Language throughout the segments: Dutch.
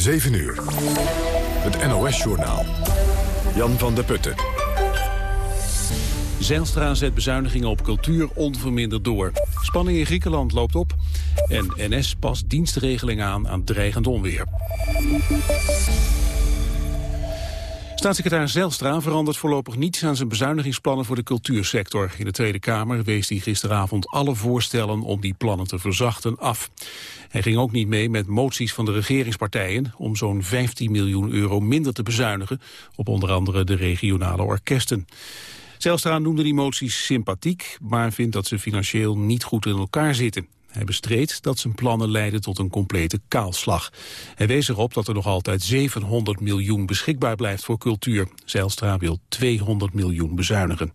7 uur. Het NOS-journaal. Jan van der Putten. Zijlstra zet bezuinigingen op cultuur onverminderd door. Spanning in Griekenland loopt op. En NS past dienstregeling aan aan dreigend onweer. Staatssecretaris Zijlstra verandert voorlopig niets aan zijn bezuinigingsplannen voor de cultuursector. In de Tweede Kamer wees hij gisteravond alle voorstellen om die plannen te verzachten af. Hij ging ook niet mee met moties van de regeringspartijen om zo'n 15 miljoen euro minder te bezuinigen op onder andere de regionale orkesten. Zijlstra noemde die moties sympathiek, maar vindt dat ze financieel niet goed in elkaar zitten. Hij bestreed dat zijn plannen leiden tot een complete kaalslag. Hij wees erop dat er nog altijd 700 miljoen beschikbaar blijft voor cultuur. Zijlstra wil 200 miljoen bezuinigen.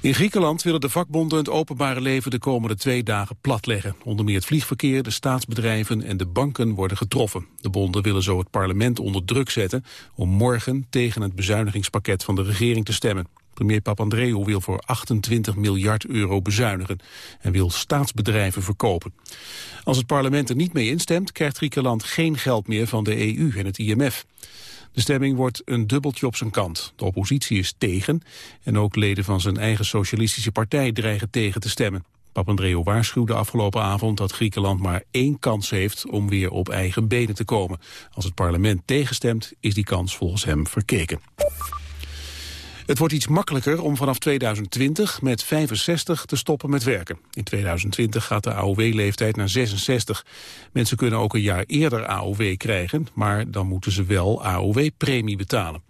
In Griekenland willen de vakbonden het openbare leven de komende twee dagen platleggen. Onder meer het vliegverkeer, de staatsbedrijven en de banken worden getroffen. De bonden willen zo het parlement onder druk zetten om morgen tegen het bezuinigingspakket van de regering te stemmen. Premier Papandreou wil voor 28 miljard euro bezuinigen en wil staatsbedrijven verkopen. Als het parlement er niet mee instemt, krijgt Griekenland geen geld meer van de EU en het IMF. De stemming wordt een dubbeltje op zijn kant. De oppositie is tegen en ook leden van zijn eigen socialistische partij dreigen tegen te stemmen. Papandreou waarschuwde afgelopen avond dat Griekenland maar één kans heeft om weer op eigen benen te komen. Als het parlement tegenstemt is die kans volgens hem verkeken. Het wordt iets makkelijker om vanaf 2020 met 65 te stoppen met werken. In 2020 gaat de AOW-leeftijd naar 66. Mensen kunnen ook een jaar eerder AOW krijgen, maar dan moeten ze wel AOW-premie betalen.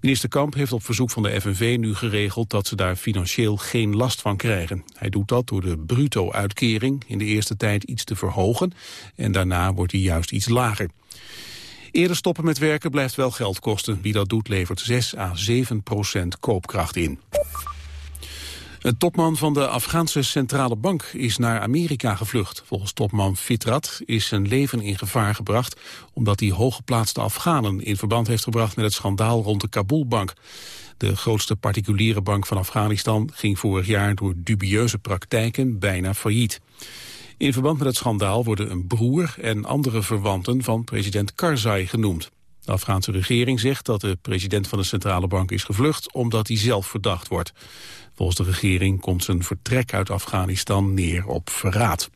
Minister Kamp heeft op verzoek van de FNV nu geregeld dat ze daar financieel geen last van krijgen. Hij doet dat door de bruto-uitkering in de eerste tijd iets te verhogen en daarna wordt die juist iets lager. Eerder stoppen met werken blijft wel geld kosten. Wie dat doet levert 6 à 7 procent koopkracht in. Een topman van de Afghaanse Centrale Bank is naar Amerika gevlucht. Volgens topman Fitrat is zijn leven in gevaar gebracht... omdat hij hooggeplaatste Afghanen in verband heeft gebracht... met het schandaal rond de Kabulbank. De grootste particuliere bank van Afghanistan ging vorig jaar... door dubieuze praktijken bijna failliet. In verband met het schandaal worden een broer en andere verwanten van president Karzai genoemd. De Afghaanse regering zegt dat de president van de centrale bank is gevlucht omdat hij zelf verdacht wordt. Volgens de regering komt zijn vertrek uit Afghanistan neer op verraad.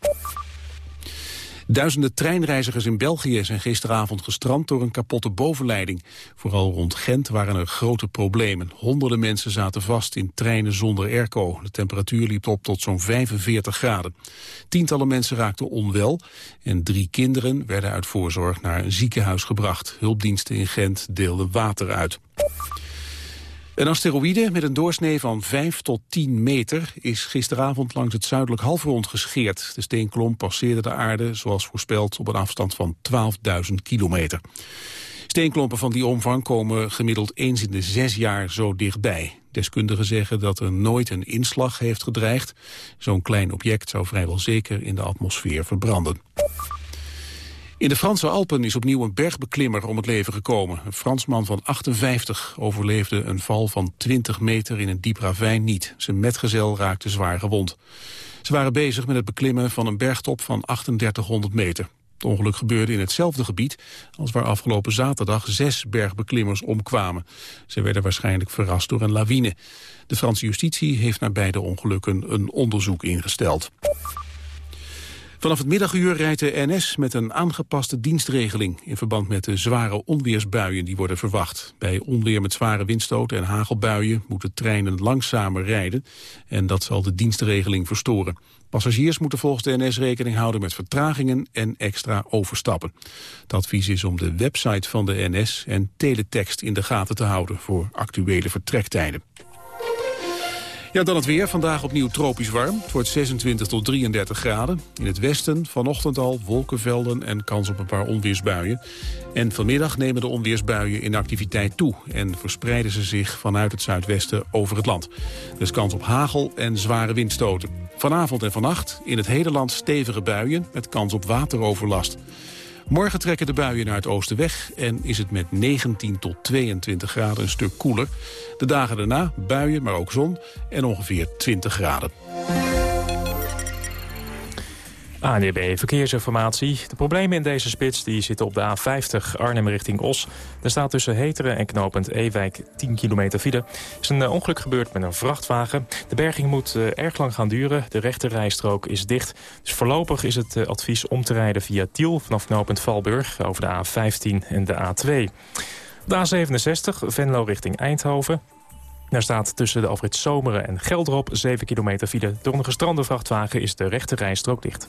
Duizenden treinreizigers in België zijn gisteravond gestrand door een kapotte bovenleiding. Vooral rond Gent waren er grote problemen. Honderden mensen zaten vast in treinen zonder airco. De temperatuur liep op tot zo'n 45 graden. Tientallen mensen raakten onwel en drie kinderen werden uit voorzorg naar een ziekenhuis gebracht. Hulpdiensten in Gent deelden water uit. Een asteroïde met een doorsnee van 5 tot 10 meter is gisteravond langs het zuidelijk halfrond gescheerd. De steenklomp passeerde de aarde, zoals voorspeld, op een afstand van 12.000 kilometer. Steenklompen van die omvang komen gemiddeld eens in de zes jaar zo dichtbij. Deskundigen zeggen dat er nooit een inslag heeft gedreigd. Zo'n klein object zou vrijwel zeker in de atmosfeer verbranden. In de Franse Alpen is opnieuw een bergbeklimmer om het leven gekomen. Een Fransman van 58 overleefde een val van 20 meter in een diep ravijn niet. Zijn metgezel raakte zwaar gewond. Ze waren bezig met het beklimmen van een bergtop van 3800 meter. Het ongeluk gebeurde in hetzelfde gebied als waar afgelopen zaterdag zes bergbeklimmers omkwamen. Ze werden waarschijnlijk verrast door een lawine. De Franse justitie heeft naar beide ongelukken een onderzoek ingesteld. Vanaf het middaguur rijdt de NS met een aangepaste dienstregeling... in verband met de zware onweersbuien die worden verwacht. Bij onweer met zware windstoten en hagelbuien moeten treinen langzamer rijden... en dat zal de dienstregeling verstoren. Passagiers moeten volgens de NS rekening houden met vertragingen en extra overstappen. Het advies is om de website van de NS en teletext in de gaten te houden... voor actuele vertrektijden. Ja, dan het weer. Vandaag opnieuw tropisch warm. Het wordt 26 tot 33 graden. In het westen vanochtend al wolkenvelden en kans op een paar onweersbuien. En vanmiddag nemen de onweersbuien in activiteit toe... en verspreiden ze zich vanuit het zuidwesten over het land. Is kans op hagel en zware windstoten. Vanavond en vannacht in het hele land stevige buien... met kans op wateroverlast. Morgen trekken de buien naar het oosten weg en is het met 19 tot 22 graden een stuk koeler. De dagen daarna buien, maar ook zon en ongeveer 20 graden. ANDB Verkeersinformatie. De problemen in deze spits die zitten op de A50 Arnhem richting Os. Er staat tussen Heteren en knooppunt Ewijk 10 kilometer file. Is een eh, ongeluk gebeurd met een vrachtwagen. De berging moet uh, erg lang gaan duren. De rechte rijstrook is dicht. Dus voorlopig is het uh, advies om te rijden via Tiel... vanaf knooppunt Valburg over de A15 en de A2. De A67 Venlo richting Eindhoven. Daar staat tussen de afrit Zomeren en Geldrop 7 kilometer file. Door een gestrande vrachtwagen is de rechte rijstrook dicht.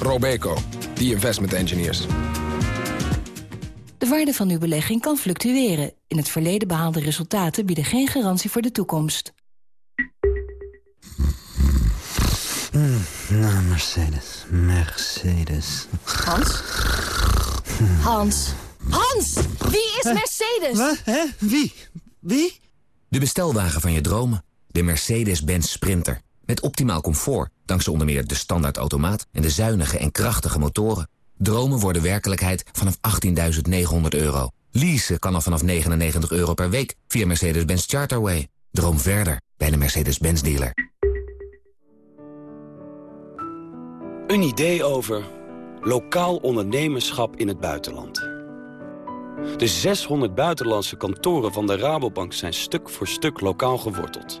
Robeco, the investment engineers. De waarde van uw belegging kan fluctueren. In het verleden behaalde resultaten bieden geen garantie voor de toekomst. Mm, nou, Mercedes. Mercedes. Hans? Hans? Hans! Wie is Mercedes? Wat? Hè? Wie? Wie? De bestelwagen van je dromen. De Mercedes-Benz Sprinter. Met optimaal comfort, dankzij onder meer de standaardautomaat... en de zuinige en krachtige motoren. Dromen worden werkelijkheid vanaf 18.900 euro. Leasen kan al vanaf 99 euro per week via Mercedes-Benz Charterway. Droom verder bij de Mercedes-Benz dealer. Een idee over lokaal ondernemerschap in het buitenland. De 600 buitenlandse kantoren van de Rabobank zijn stuk voor stuk lokaal geworteld.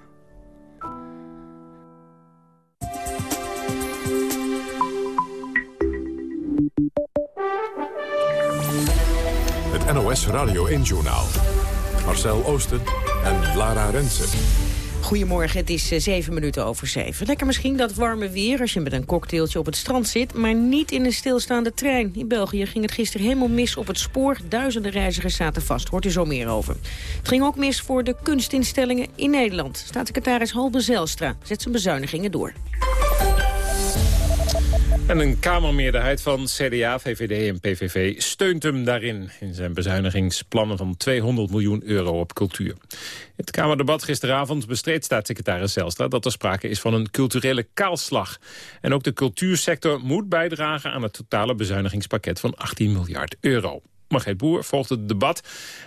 NOS Radio 1-journaal. Marcel Oosten en Lara Rensen. Goedemorgen, het is uh, zeven minuten over zeven. Lekker misschien dat warme weer als je met een cocktailtje op het strand zit... maar niet in een stilstaande trein. In België ging het gisteren helemaal mis op het spoor. Duizenden reizigers zaten vast, hoort u zo meer over. Het ging ook mis voor de kunstinstellingen in Nederland. Staatssecretaris Halbe Zelstra zet zijn bezuinigingen door. En een Kamermeerderheid van CDA, VVD en PVV steunt hem daarin... in zijn bezuinigingsplannen van 200 miljoen euro op cultuur. Het Kamerdebat gisteravond bestreed staatssecretaris Zelstra... dat er sprake is van een culturele kaalslag. En ook de cultuursector moet bijdragen aan het totale bezuinigingspakket van 18 miljard euro. Margreet Boer volgde het debat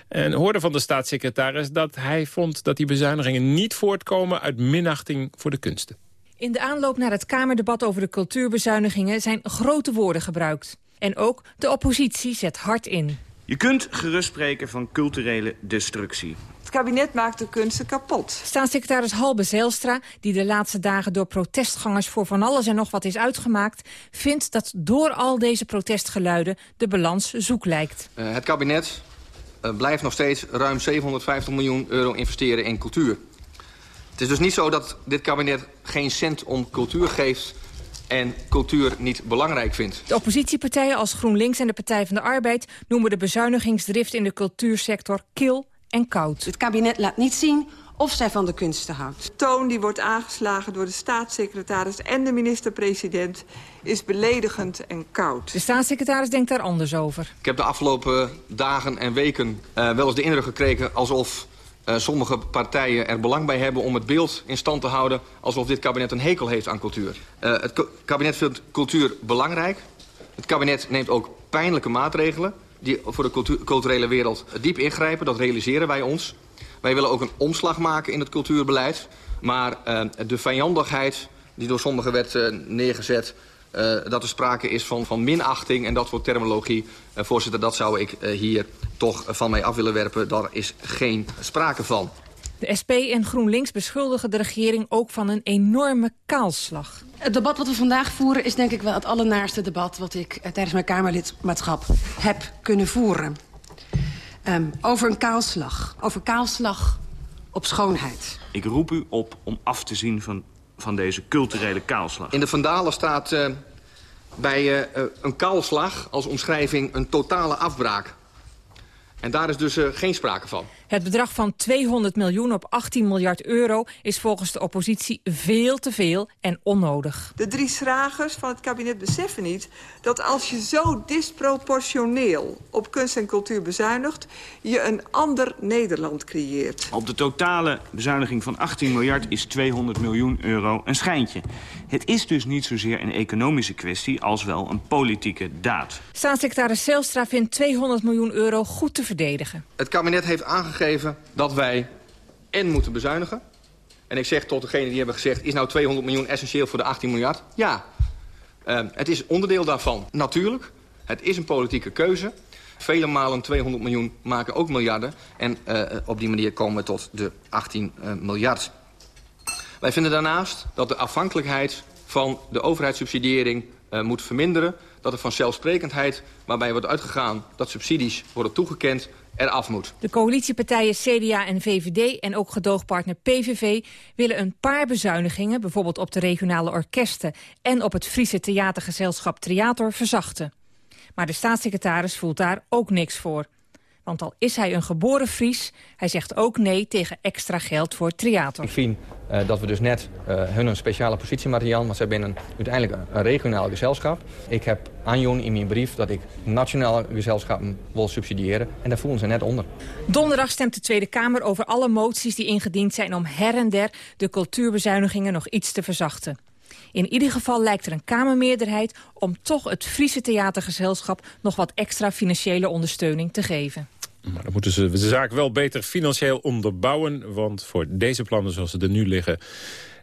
en hoorde van de staatssecretaris... dat hij vond dat die bezuinigingen niet voortkomen uit minachting voor de kunsten. In de aanloop naar het Kamerdebat over de cultuurbezuinigingen zijn grote woorden gebruikt. En ook de oppositie zet hard in. Je kunt gerust spreken van culturele destructie. Het kabinet maakt de kunsten kapot. Staatssecretaris Halbe Zijlstra, die de laatste dagen door protestgangers voor van alles en nog wat is uitgemaakt, vindt dat door al deze protestgeluiden de balans zoek lijkt. Uh, het kabinet uh, blijft nog steeds ruim 750 miljoen euro investeren in cultuur. Het is dus niet zo dat dit kabinet geen cent om cultuur geeft en cultuur niet belangrijk vindt. De oppositiepartijen als GroenLinks en de Partij van de Arbeid... noemen de bezuinigingsdrift in de cultuursector kil en koud. Het kabinet laat niet zien of zij van de kunsten houdt. De toon die wordt aangeslagen door de staatssecretaris en de minister-president... is beledigend en koud. De staatssecretaris denkt daar anders over. Ik heb de afgelopen dagen en weken uh, wel eens de indruk gekregen... alsof uh, sommige partijen er belang bij hebben om het beeld in stand te houden... alsof dit kabinet een hekel heeft aan cultuur. Uh, het kabinet vindt cultuur belangrijk. Het kabinet neemt ook pijnlijke maatregelen... die voor de culturele wereld diep ingrijpen. Dat realiseren wij ons. Wij willen ook een omslag maken in het cultuurbeleid. Maar uh, de vijandigheid die door sommigen werd neergezet... Uh, dat er sprake is van, van minachting en dat soort terminologie. Uh, voorzitter, dat zou ik uh, hier toch van mij af willen werpen. Daar is geen sprake van. De SP en GroenLinks beschuldigen de regering ook van een enorme kaalslag. Het debat wat we vandaag voeren is denk ik wel het allernaarste debat... wat ik uh, tijdens mijn Kamerlidmaatschap heb kunnen voeren. Um, over een kaalslag. Over kaalslag op schoonheid. Ik roep u op om af te zien van, van deze culturele kaalslag. In de Vandalen staat uh, bij uh, een kaalslag als omschrijving een totale afbraak. En daar is dus geen sprake van. Het bedrag van 200 miljoen op 18 miljard euro is volgens de oppositie veel te veel en onnodig. De drie schragers van het kabinet beseffen niet dat als je zo disproportioneel op kunst en cultuur bezuinigt, je een ander Nederland creëert. Op de totale bezuiniging van 18 miljard is 200 miljoen euro een schijntje. Het is dus niet zozeer een economische kwestie als wel een politieke daad. Staatssecretaris Zelstra vindt 200 miljoen euro goed te verdedigen. Het kabinet heeft aangegeven dat wij en moeten bezuinigen. En ik zeg tot degene die hebben gezegd... is nou 200 miljoen essentieel voor de 18 miljard? Ja. Uh, het is onderdeel daarvan. Natuurlijk. Het is een politieke keuze. Vele malen 200 miljoen maken ook miljarden. En uh, op die manier komen we tot de 18 uh, miljard. Wij vinden daarnaast dat de afhankelijkheid van de overheidssubsidiëring uh, moet verminderen. Dat er vanzelfsprekendheid waarbij wordt uitgegaan dat subsidies worden toegekend eraf moet. De coalitiepartijen CDA en VVD en ook gedoogpartner PVV willen een paar bezuinigingen, bijvoorbeeld op de regionale orkesten en op het Friese theatergezelschap Triator, verzachten. Maar de staatssecretaris voelt daar ook niks voor. Want al is hij een geboren Fries, hij zegt ook nee tegen extra geld voor Triator. Ik vind uh, dat we dus net uh, hun een speciale positie maar ze hebben een, uiteindelijk een regionaal gezelschap. Ik heb aanjoen in mijn brief dat ik nationale gezelschappen wil subsidiëren en daar voelen ze net onder. Donderdag stemt de Tweede Kamer over alle moties die ingediend zijn om her en der de cultuurbezuinigingen nog iets te verzachten. In ieder geval lijkt er een Kamermeerderheid om toch het Friese theatergezelschap nog wat extra financiële ondersteuning te geven. Maar dan moeten ze de zaak wel beter financieel onderbouwen. Want voor deze plannen zoals ze er nu liggen...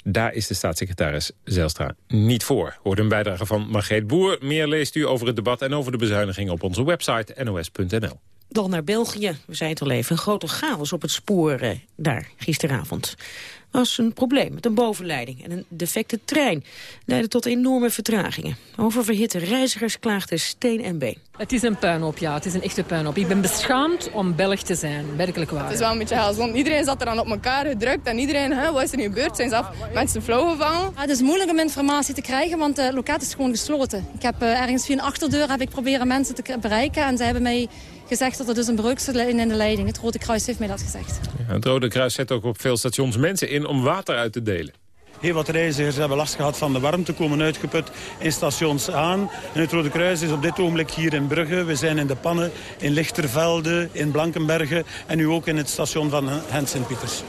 daar is de staatssecretaris Zelstra niet voor. Hoort een bijdrage van Margreet Boer. Meer leest u over het debat en over de bezuinigingen op onze website nos.nl. Dan naar België. We zijn het al even. Een grote chaos op het spoor daar gisteravond was een probleem met een bovenleiding en een defecte trein. Leidde tot enorme vertragingen. Oververhitte reizigers klaagden steen en been. Het is een puinhoop, ja. Het is een echte puinhoop. Ik ben beschaamd om Belg te zijn, werkelijk waar. Het is wel een beetje haast, want iedereen zat er dan op elkaar gedrukt en iedereen, hè, wat is er nu gebeurd? Zijn zelf mensen flauw gevallen? Ja, het is moeilijk om informatie te krijgen, want de locatie is gewoon gesloten. Ik heb uh, ergens via een achterdeur heb ik proberen mensen te bereiken en ze hebben mij gezegd dat er dus een breuk zit in de leiding. Het Rode Kruis heeft mij dat gezegd. Ja, het Rode Kruis zet ook op veel stations mensen in om water uit te delen. Heel wat reizigers hebben last gehad van de warmte, komen uitgeput in stations aan. En het Rode Kruis is op dit ogenblik hier in Brugge. We zijn in de Pannen, in Lichtervelde, in Blankenbergen en nu ook in het station van Hens Sint-Pieters.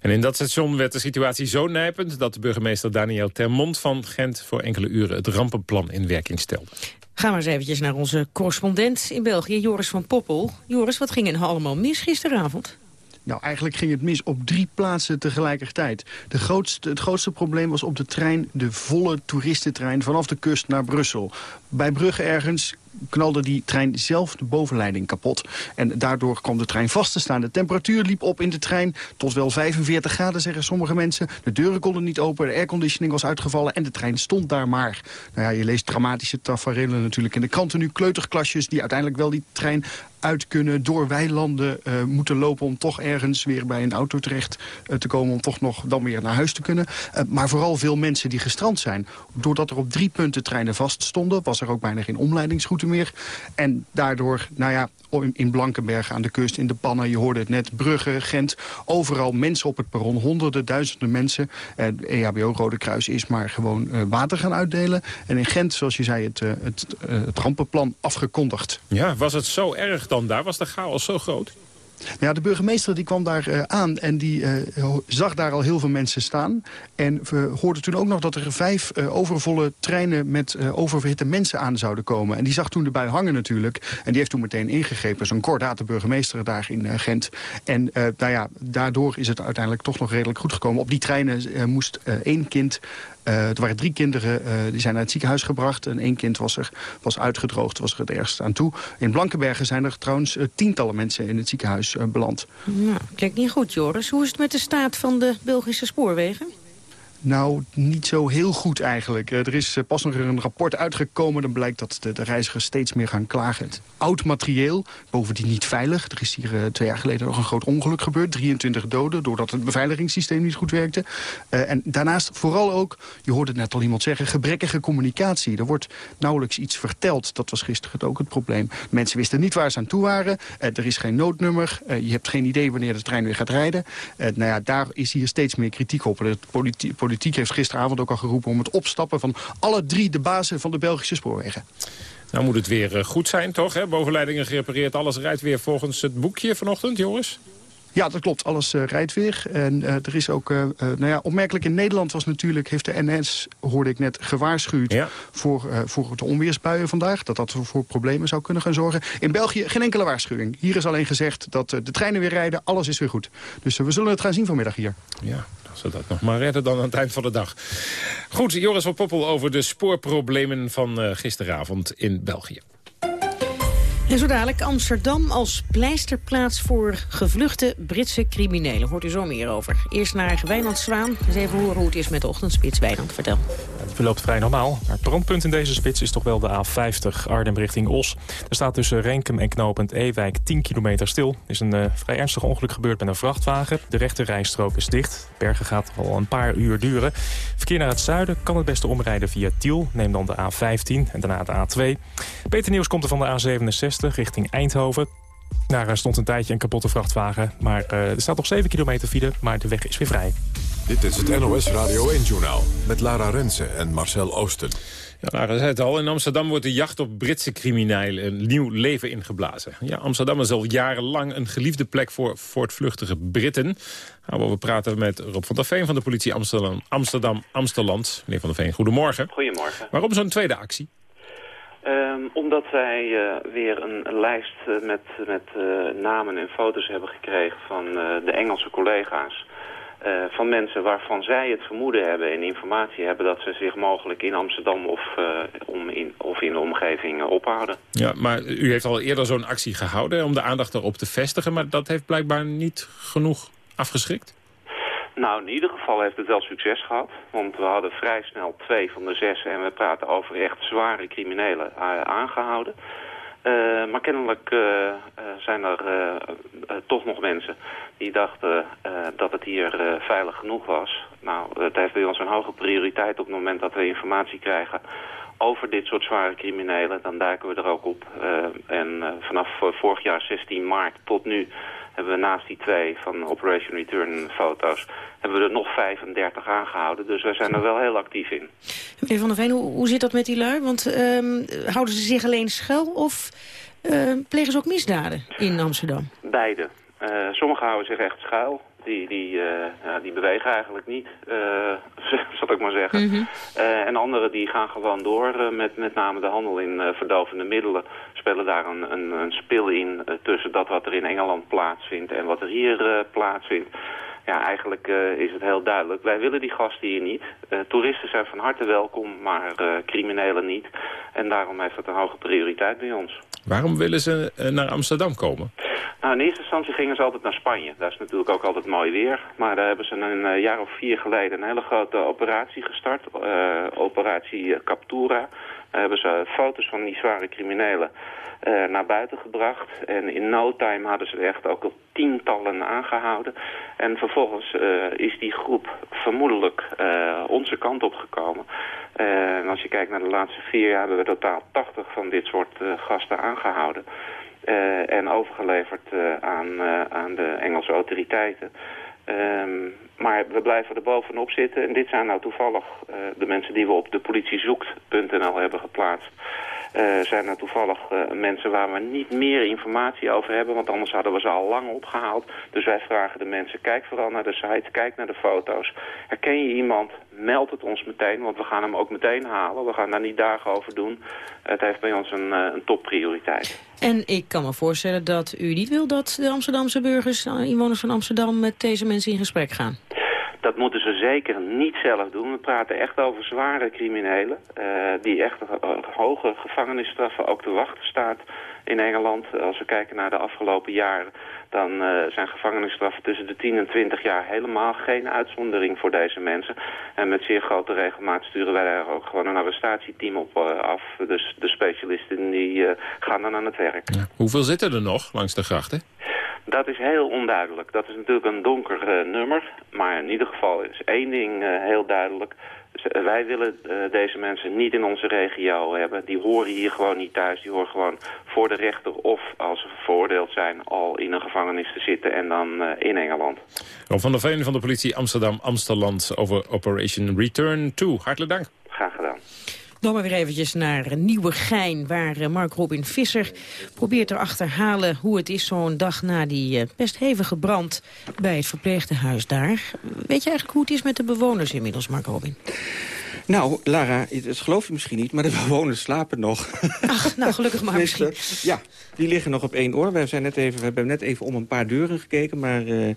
En in dat station werd de situatie zo nijpend... dat de burgemeester Daniel Termont van Gent voor enkele uren het rampenplan in werking stelde. Gaan we eens eventjes naar onze correspondent in België, Joris van Poppel. Joris, wat ging er nou allemaal mis gisteravond? Nou, eigenlijk ging het mis op drie plaatsen tegelijkertijd. De grootste, het grootste probleem was op de trein, de volle toeristentrein vanaf de kust naar Brussel. Bij Brugge ergens knalde die trein zelf de bovenleiding kapot. En daardoor kwam de trein vast te staan. De temperatuur liep op in de trein tot wel 45 graden, zeggen sommige mensen. De deuren konden niet open, de airconditioning was uitgevallen... en de trein stond daar maar. Nou ja, je leest dramatische tafereelen natuurlijk in de kranten nu. Kleuterklasjes die uiteindelijk wel die trein uit kunnen, door weilanden uh, moeten lopen... om toch ergens weer bij een auto terecht uh, te komen... om toch nog dan weer naar huis te kunnen. Uh, maar vooral veel mensen die gestrand zijn. Doordat er op drie punten treinen vaststonden... was er ook bijna geen omleidingsroute En daardoor, nou ja, in Blankenberg aan de kust, in de Pannen, je hoorde het net, Brugge, Gent. Overal mensen op het perron, honderden, duizenden mensen. Uh, EHBO Rode Kruis is maar gewoon uh, water gaan uitdelen. En in Gent, zoals je zei, het, uh, het, het rampenplan afgekondigd. Ja, was het zo erg dan daar? Was de chaos zo groot? Ja, de burgemeester die kwam daar uh, aan en die uh, zag daar al heel veel mensen staan. En we hoorden toen ook nog dat er vijf uh, overvolle treinen met oververhitte mensen aan zouden komen. En die zag toen de bui hangen natuurlijk. En die heeft toen meteen ingegrepen. Zo'n kordaat de burgemeester daar in Gent. En nou ja, daardoor is het uiteindelijk toch nog redelijk goed gekomen. Op die treinen moest één kind er waren drie kinderen, uh, die zijn naar het ziekenhuis gebracht. En één kind was, er, was uitgedroogd, was er het ergst aan toe. In Blankenbergen zijn er trouwens uh, tientallen mensen in het ziekenhuis huis belandt. Nou, klinkt niet goed, Joris. Hoe is het met de staat van de Belgische spoorwegen? Nou, niet zo heel goed eigenlijk. Eh, er is eh, pas nog een rapport uitgekomen. Dan blijkt dat de, reizigers steeds meer gaan klagen. Oud materieel, bovendien niet veilig. Er is hier uh, twee jaar geleden nog een groot ongeluk gebeurd. 23 doden, doordat het beveiligingssysteem niet goed werkte. En daarnaast vooral ook, je hoorde het net al iemand zeggen... gebrekkige communicatie. Er wordt nauwelijks iets verteld. Dat was gisteren ook het probleem. Mensen wisten niet waar ze aan toe waren. er is geen noodnummer. je hebt geen idee wanneer de trein weer gaat rijden. nou ja, daar is hier steeds meer kritiek op. De politiek heeft gisteravond ook al geroepen... om het opstappen van alle drie de bazen van de Belgische spoorwegen. Nou moet het weer eh, goed zijn, toch? Bovenleidingen gerepareerd, alles rijdt weer volgens het boekje vanochtend, Joris? Ja, dat klopt. Alles uh, rijdt weer. En uh, er is ook, uh, nou ja, opmerkelijk in Nederland was natuurlijk, heeft de NS, hoorde ik net, gewaarschuwd ja. voor, voor de onweersbuien vandaag. Dat dat voor problemen zou kunnen gaan zorgen. In België geen enkele waarschuwing. Hier is alleen gezegd dat de treinen weer rijden, alles is weer goed. Dus we zullen het gaan zien vanmiddag hier. Ja, als we dat nog maar redden dan aan het eind van de dag. Goed, Joris van Poppel over de spoorproblemen van gisteravond in België. En zo dadelijk Amsterdam als pleisterplaats voor gevluchte Britse criminelen. Hoort u zo meer over. Eerst naar Wijnand Zwaan. Eens even horen hoe het is met de ochtendspits. Wijnand, vertel. Verloopt vrij normaal. Maar het brandpunt in deze spits is toch wel de A50 Arnhem richting Os. Er staat tussen Renkum en knooppunt Ewijk 10 kilometer stil. Er is een uh, vrij ernstig ongeluk gebeurd met een vrachtwagen. De rechte rijstrook is dicht. Bergen gaat al een paar uur duren. Verkeer naar het zuiden kan het beste omrijden via Tiel. Neem dan de A15 en daarna de A2. Peter Nieuws komt er van de A67 richting Eindhoven. Daar stond een tijdje een kapotte vrachtwagen. Maar uh, er staat nog 7 kilometer file, maar de weg is weer vrij. Dit is het NOS Radio 1-journaal met Lara Rensen en Marcel Oosten. Ja, Lara zei het al, in Amsterdam wordt de jacht op Britse criminelen een nieuw leven ingeblazen. Ja, Amsterdam is al jarenlang een geliefde plek voor voortvluchtige Britten. Nou, we praten met Rob van der Veen van de politie Amsterdam, Amsterdam Amsterland. Meneer van der Veen, goedemorgen. Goedemorgen. Waarom zo'n tweede actie? Um, omdat wij uh, weer een, een, lijst uh, met, met uh, namen en foto's hebben gekregen van de Engelse collega's. Van mensen waarvan zij het vermoeden hebben en informatie hebben dat ze zich mogelijk in Amsterdam of, om in, of in de omgeving ophouden. Ja, maar u heeft al eerder zo'n actie gehouden om de aandacht erop te vestigen, maar dat heeft blijkbaar niet genoeg afgeschrikt? Nou, in ieder geval heeft het wel succes gehad. Want we hadden vrij snel twee van de zes... en we praten over echt zware criminelen aangehouden. Uh, maar kennelijk uh, zijn er toch nog mensen die dachten dat het hier veilig genoeg was. Nou, het heeft bij ons een hoge prioriteit op het moment dat we informatie krijgen over dit soort zware criminelen. Dan duiken we er ook op. en vanaf vorig jaar 16 maart tot nu hebben we naast die twee van Operation Return foto's... hebben we er nog 35 aangehouden. Dus wij zijn er wel heel actief in. Meneer Van der Veen, hoe, hoe zit dat met die lui? Want um, houden ze zich alleen schuil of uh, plegen ze ook misdaden in Amsterdam? Beide. Uh, sommigen houden zich echt schuil die, die, uh, ja, die bewegen eigenlijk niet, uh, zal ik maar zeggen. Mm -hmm. uh, en anderen die gaan gewoon door met met name de handel in verdovende middelen. Spelen daar een, een, een spil in tussen dat wat er in Engeland plaatsvindt en wat er hier plaatsvindt. Ja, eigenlijk is het heel duidelijk. Wij willen die gasten hier niet. toeristen zijn van harte welkom, maar criminelen niet. En daarom heeft dat een hoge prioriteit bij ons. Waarom willen ze naar Amsterdam komen? Nou, in eerste instantie gingen ze altijd naar Spanje. Daar is natuurlijk ook altijd mooi weer. Maar daar hebben ze een uh, jaar of vier geleden een hele grote operatie gestart. Uh, operatie Captura. Daar hebben ze foto's van die zware criminelen uh, naar buiten gebracht. En in no time hadden ze echt ook al tientallen aangehouden. En vervolgens is die groep vermoedelijk onze kant op gekomen. en als je kijkt naar de laatste vier jaar hebben we totaal 80 van dit soort gasten aangehouden. En overgeleverd aan, aan de Engelse autoriteiten. Um, maar we blijven er bovenop zitten. En dit zijn nou toevallig de mensen die we op de politiezoekt.nl hebben geplaatst. Uh, zijn er toevallig uh, mensen waar we niet meer informatie over hebben, want anders hadden we ze al lang opgehaald. Dus wij vragen de mensen, kijk vooral naar de site, kijk naar de foto's. Herken je iemand, meld het ons meteen, want we gaan hem ook meteen halen. We gaan daar niet dagen over doen. Het heeft bij ons een, uh, een topprioriteit. En ik kan me voorstellen dat u niet wil dat de Amsterdamse burgers, inwoners van Amsterdam, met deze mensen in gesprek gaan. Dat moeten ze zeker niet zelf doen. We praten echt over zware criminelen... Uh, die echt hoge gevangenisstraffen ook te wachten staat in Engeland. Als we kijken naar de afgelopen jaren... dan uh, zijn gevangenisstraffen tussen de 10 en 20 jaar helemaal geen uitzondering voor deze mensen. En met zeer grote regelmaat sturen wij daar ook gewoon een arrestatieteam op uh, af. Dus de specialisten die gaan dan aan het werk. Hoeveel zitten er nog langs de grachten? Dat is heel onduidelijk. Dat is natuurlijk een donker uh, nummer. Maar in ieder geval is één ding uh, heel duidelijk. Wij willen uh, deze mensen niet in onze regio hebben. Die horen hier gewoon niet thuis. Die horen gewoon voor de rechter of als ze veroordeeld zijn... al in een gevangenis te zitten en dan in Engeland. Rob van der Veen van de politie Amsterdam-Amsterland over Operation Return to. Hartelijk dank. Graag gedaan. Nog maar weer eventjes naar Nieuwegein, waar Mark Robin Visser probeert te achterhalen hoe het is zo'n dag na die best hevige brand bij het verpleegtehuis daar. Weet je eigenlijk hoe het is met de bewoners inmiddels, Mark Robin? Nou, Lara, het geloof je misschien niet, maar de bewoners slapen nog. Ach, nou gelukkig maar misschien. Ja, die liggen nog op één oor. We, zijn net even, we hebben net even om een paar deuren gekeken, maar uh, uh,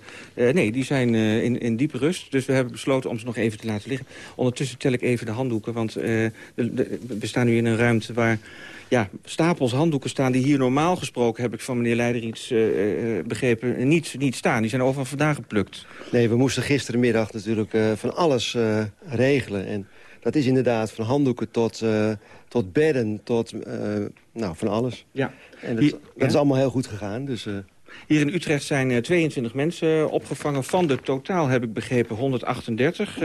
nee, die zijn uh, in, in diepe rust. Dus we hebben besloten om ze nog even te laten liggen. Ondertussen tel ik even de handdoeken, want de, de, we staan nu in een ruimte waar ja, stapels handdoeken staan die hier normaal gesproken... heb ik van meneer Leider iets uh, uh, begrepen, niet, niet staan. Die zijn overal vandaan geplukt. Nee, we moesten gisterenmiddag natuurlijk uh, van alles regelen. En dat is inderdaad van handdoeken tot, tot bedden, tot nou, van alles. Ja. En dat, Hier, dat ja. is allemaal heel goed gegaan. Dus. Hier in Utrecht zijn uh, 22 mensen opgevangen. Van de totaal heb ik begrepen 138.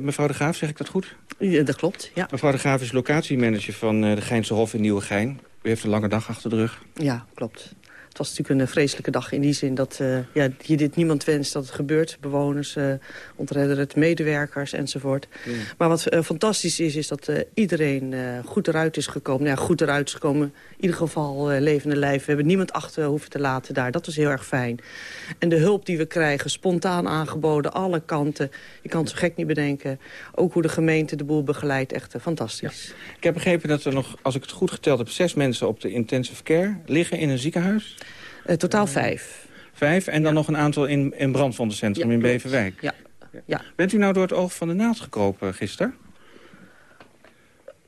mevrouw de Graaf, zeg ik dat goed? Ja, dat klopt, ja. Mevrouw de Graaf is locatiemanager van de Geinse Hof in Nieuwegein. U heeft een lange dag achter de rug. Ja, klopt. Het was natuurlijk een vreselijke dag in die zin dat uh, ja, je dit niemand wenst dat het gebeurt. Bewoners, uh, ontredderen, medewerkers enzovoort. Mm. Maar wat uh, fantastisch is, is dat iedereen goed eruit is gekomen. Nou, ja, goed eruit is gekomen, in ieder geval levende lijf. We hebben niemand achter hoeven te laten daar. Dat was heel erg fijn. En de hulp die we krijgen, spontaan aangeboden, alle kanten. Je kan het zo gek niet bedenken. Ook hoe de gemeente de boel begeleidt, echt fantastisch. Ja. Ik heb begrepen dat er nog, als ik het goed geteld heb... zes mensen op de intensive care liggen in een ziekenhuis. Uh, totaal vijf. Vijf en dan nog een aantal in, in brandwondencentrum in Beverwijk. Ja. ja. Bent u nou door het oog van de naald gekropen gisteren?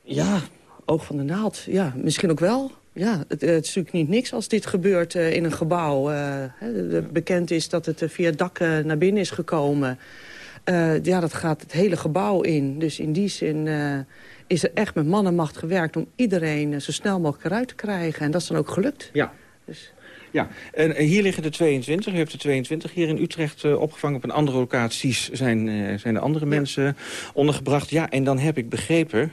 Ja, oog van de naald. Ja, misschien ook wel. Ja, het, het is natuurlijk niet niks als dit gebeurt uh, in een gebouw. Uh, he, bekend is dat het via het dak naar binnen is gekomen. ja, dat gaat het hele gebouw in. Dus in die zin is er echt met man en macht gewerkt... om iedereen zo snel mogelijk eruit te krijgen. En dat is dan ook gelukt. Ja. Dus... Ja, en hier liggen de 22. U heeft de 22 hier in Utrecht uh, opgevangen. Op een andere locaties zijn, uh, zijn de andere ja. mensen ondergebracht. Ja, en dan heb ik begrepen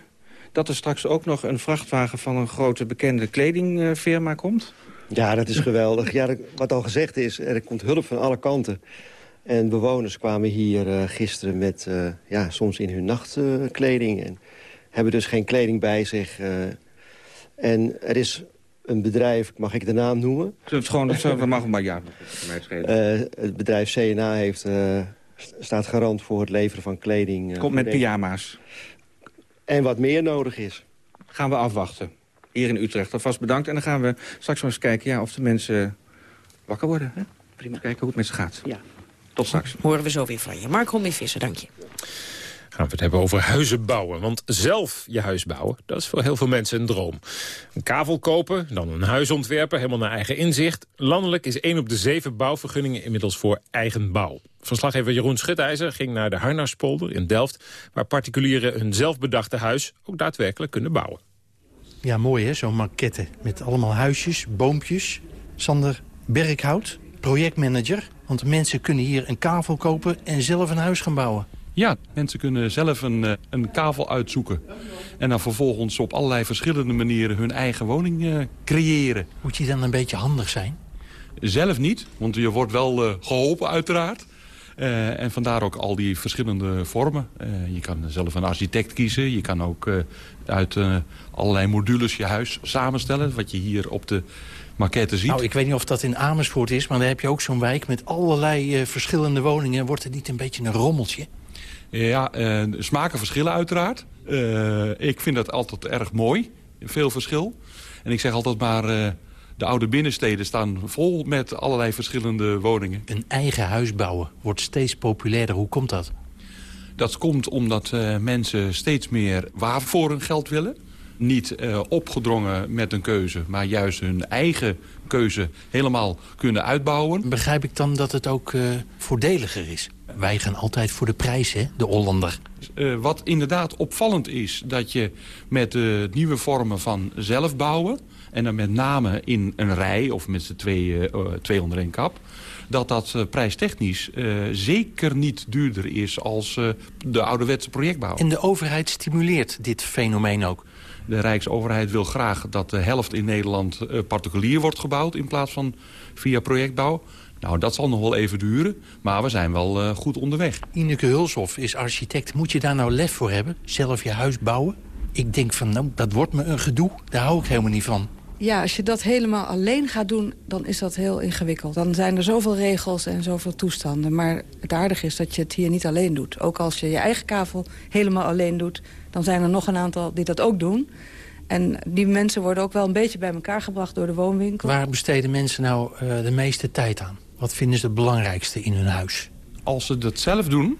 dat er straks ook nog een vrachtwagen... van een grote bekende kledingfirma komt. Ja, dat is geweldig. Ja, wat al gezegd is, er komt hulp van alle kanten. En bewoners kwamen hier uh, gisteren met, ja, soms in hun nachtkleding... en hebben dus geen kleding bij zich... en er is een bedrijf, mag ik de naam noemen? Het gewoon, dat mag maar ja. Uh, het bedrijf CNA heeft, uh, staat garant voor het leveren van kleding. Uh, Komt met pyjama's. En wat meer nodig is. Gaan we afwachten. Hier in Utrecht. Alvast bedankt. En dan gaan we straks maar eens kijken ja, of de mensen wakker worden. Hè? Prima. Kijken hoe het met ze gaat. Ja. Tot straks. Horen we zo weer van je. Mark Hommie Visser, dank je gaan we het hebben over huizen bouwen. Want zelf je huis bouwen, dat is voor heel veel mensen een droom. Een kavel kopen, dan een huis ontwerpen, helemaal naar eigen inzicht. Landelijk is 1 op de 7 bouwvergunningen inmiddels voor eigen bouw. Verslaggever Jeroen Schutijzer ging naar de Harnaspolder in Delft... waar particulieren hun zelfbedachte huis ook daadwerkelijk kunnen bouwen. Ja, mooi hè, zo'n maquette met allemaal huisjes, boompjes. Sander Berkhout, projectmanager. Want mensen kunnen hier een kavel kopen en zelf een huis gaan bouwen. Ja, mensen kunnen zelf een, een kavel uitzoeken. En dan vervolgens op allerlei verschillende manieren hun eigen woning uh, creëren. Moet je dan een beetje handig zijn? Zelf niet, want je wordt wel uh, geholpen uiteraard. Uh, en vandaar ook al die verschillende vormen. je kan zelf een architect kiezen. Je kan ook uit allerlei modules je huis samenstellen. Wat je hier op de maquette ziet. Nou, ik weet niet of dat in Amersfoort is, maar daar heb je ook zo'n wijk met allerlei verschillende woningen. Wordt het niet een beetje een rommeltje? Ja, uh, smaken verschillen uiteraard. Uh, ik vind dat altijd erg mooi. Veel verschil. En ik zeg altijd maar, uh, De oude binnensteden staan vol met allerlei verschillende woningen. Een eigen huis bouwen wordt steeds populairder. Hoe komt dat? Dat komt omdat uh, mensen steeds meer waar voor hun geld willen. Niet uh, opgedrongen met een keuze, maar juist hun eigen keuze helemaal kunnen uitbouwen. Begrijp ik dan dat het ook uh, voordeliger is? Wij gaan altijd voor de prijs, hè, de Hollander. Uh, wat inderdaad opvallend is, dat je met de nieuwe vormen van zelfbouwen... en dan met name in een rij of met z'n twee, twee onder één kap dat dat prijstechnisch uh, zeker niet duurder is als uh, de ouderwetse projectbouw. En de overheid stimuleert dit fenomeen ook? De Rijksoverheid wil graag dat de helft in Nederland particulier wordt gebouwd... in plaats van via projectbouw. Nou, dat zal nog wel even duren, maar we zijn wel goed onderweg. Ineke Hulshoff is architect. Moet je daar nou lef voor hebben? Zelf je huis bouwen? Ik denk van, nou, dat wordt me een gedoe. Daar hou ik helemaal niet van. Ja, als je dat helemaal alleen gaat doen, dan is dat heel ingewikkeld. Dan zijn er zoveel regels en zoveel toestanden. Maar het aardige is dat je het hier niet alleen doet. Ook als je je eigen kavel helemaal alleen doet... dan zijn er nog een aantal die dat ook doen. En die mensen worden ook wel een beetje bij elkaar gebracht door de woonwinkel. Waar besteden mensen nou uh, de meeste tijd aan? Wat vinden ze het belangrijkste in hun huis? Als ze dat zelf doen,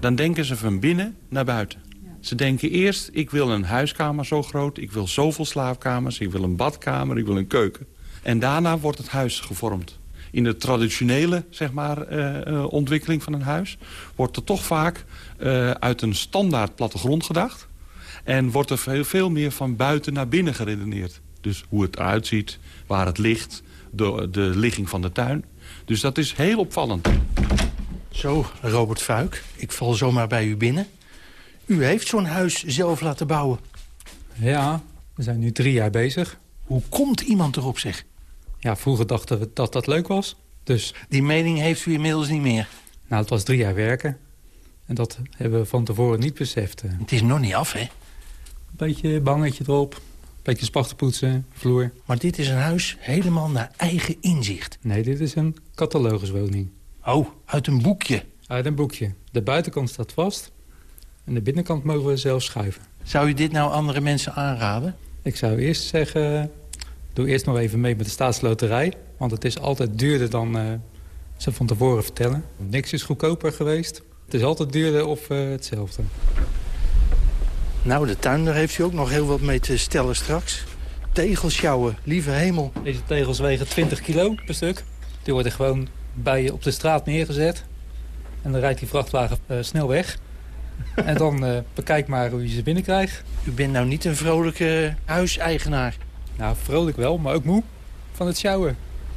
dan denken ze van binnen naar buiten. Ze denken eerst, ik wil een huiskamer zo groot, ik wil zoveel slaapkamers, ik wil een badkamer, ik wil een keuken. En daarna wordt het huis gevormd. In de traditionele zeg maar, uh, uh, ontwikkeling van een huis wordt er toch vaak uh, uit een standaard plattegrond gedacht. En wordt er veel, veel meer van buiten naar binnen geredeneerd. Dus hoe het eruit ziet, waar het ligt, de, de ligging van de tuin. Dus dat is heel opvallend. Zo, Robert Fuik, ik val zomaar bij u binnen. U heeft zo'n huis zelf laten bouwen. Ja, we zijn nu drie jaar bezig. Hoe komt iemand erop, zeg? Ja, vroeger dachten we dat dat leuk was. Dus... Die mening heeft u inmiddels niet meer? Nou, het was drie jaar werken. En dat hebben we van tevoren niet beseft. Het is nog niet af, hè? Beetje bangetje erop. Beetje spachtenpoetsen, vloer. Maar dit is een huis helemaal naar eigen inzicht. Nee, dit is een cataloguswoning. Oh, uit een boekje? Uit een boekje. De buitenkant staat vast. En de binnenkant mogen we zelf schuiven. Zou u dit nou andere mensen aanraden? Ik zou eerst zeggen, doe eerst nog even mee met de staatsloterij. Want het is altijd duurder dan uh, ze van tevoren vertellen. Niks is goedkoper geweest. Het is altijd duurder of uh, hetzelfde. Nou, de tuin, daar heeft u ook nog heel wat mee te stellen straks. Tegelsjouwen, lieve hemel. Deze tegels wegen 20 kilo per stuk. Die worden gewoon bij je op de straat neergezet. En dan rijdt die vrachtwagen uh, snel weg. en dan uh, bekijk maar hoe je ze binnenkrijgt. U bent nou niet een vrolijke huiseigenaar? Nou, vrolijk wel, maar ook moe van het sjouwen.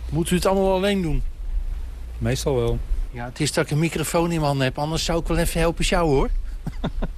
Moet u het allemaal alleen doen? Meestal wel. Ja, het is dat ik een microfoon in mijn handen heb. Anders zou ik wel even helpen sjouwen, hoor.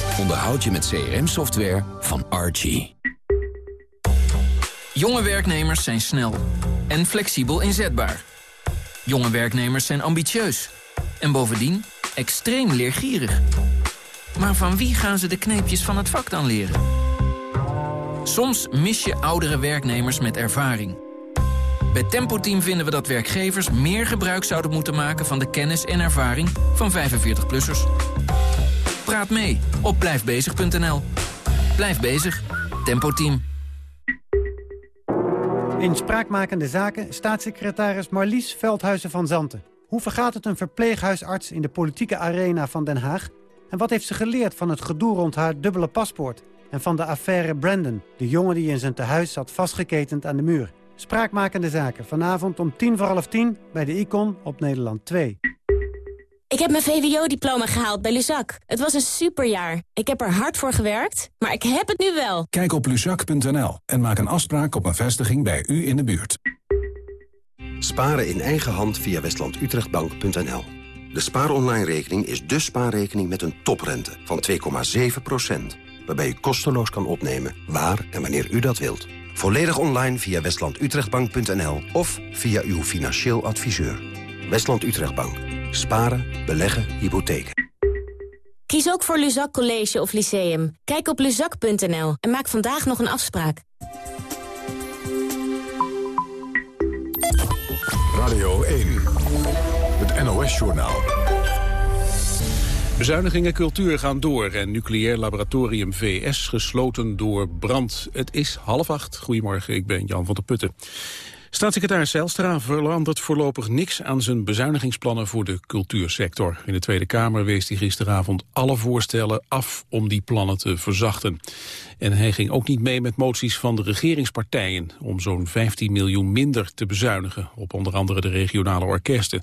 onderhoud je met CRM-software van Archie. Jonge werknemers zijn snel en flexibel inzetbaar. Jonge werknemers zijn ambitieus. En bovendien extreem leergierig. Maar van wie gaan ze de kneepjes van het vak dan leren? Soms mis je oudere werknemers met ervaring. Bij Tempo Team vinden we dat werkgevers meer gebruik zouden moeten maken... van de kennis en ervaring van 45-plussers. Praat mee op blijfbezig.nl. Blijf bezig. Tempo Team. In Spraakmakende Zaken staatssecretaris Marlies Veldhuizen van Zanten. Hoe vergaat het een verpleeghuisarts in de politieke arena van Den Haag? En wat heeft ze geleerd van het gedoe rond haar dubbele paspoort? En van de affaire Brandon, de jongen die in zijn tehuis zat vastgeketend aan de muur? Spraakmakende Zaken, vanavond om tien voor half tien bij de Icon op Nederland 2. Ik heb mijn VWO-diploma gehaald bij Luzak. Het was een superjaar. Ik heb er hard voor gewerkt, maar ik heb het nu wel. Kijk op luzak.nl en maak een afspraak op een vestiging bij u in de buurt. Sparen in eigen hand via westlandutrechtbank.nl. De spaaronline-rekening is de spaarrekening met een toprente van 2,7%. Waarbij u kosteloos kan opnemen waar en wanneer u dat wilt. Volledig online via westlandutrechtbank.nl of via uw financieel adviseur. Westland Utrechtbank. Sparen, beleggen, hypotheken. Kies ook voor Luzak College of Lyceum. Kijk op luzak.nl en maak vandaag nog een afspraak. Radio 1. Het NOS-journaal. Bezuinigingen cultuur gaan door en nucleair laboratorium VS gesloten door brand. Het is half acht. Goedemorgen, ik ben Jan van der Putten. Staatssecretaris Zijlstra verandert voorlopig niks aan zijn bezuinigingsplannen voor de cultuursector. In de Tweede Kamer wees hij gisteravond alle voorstellen af om die plannen te verzachten. En hij ging ook niet mee met moties van de regeringspartijen om zo'n 15 miljoen minder te bezuinigen op onder andere de regionale orkesten.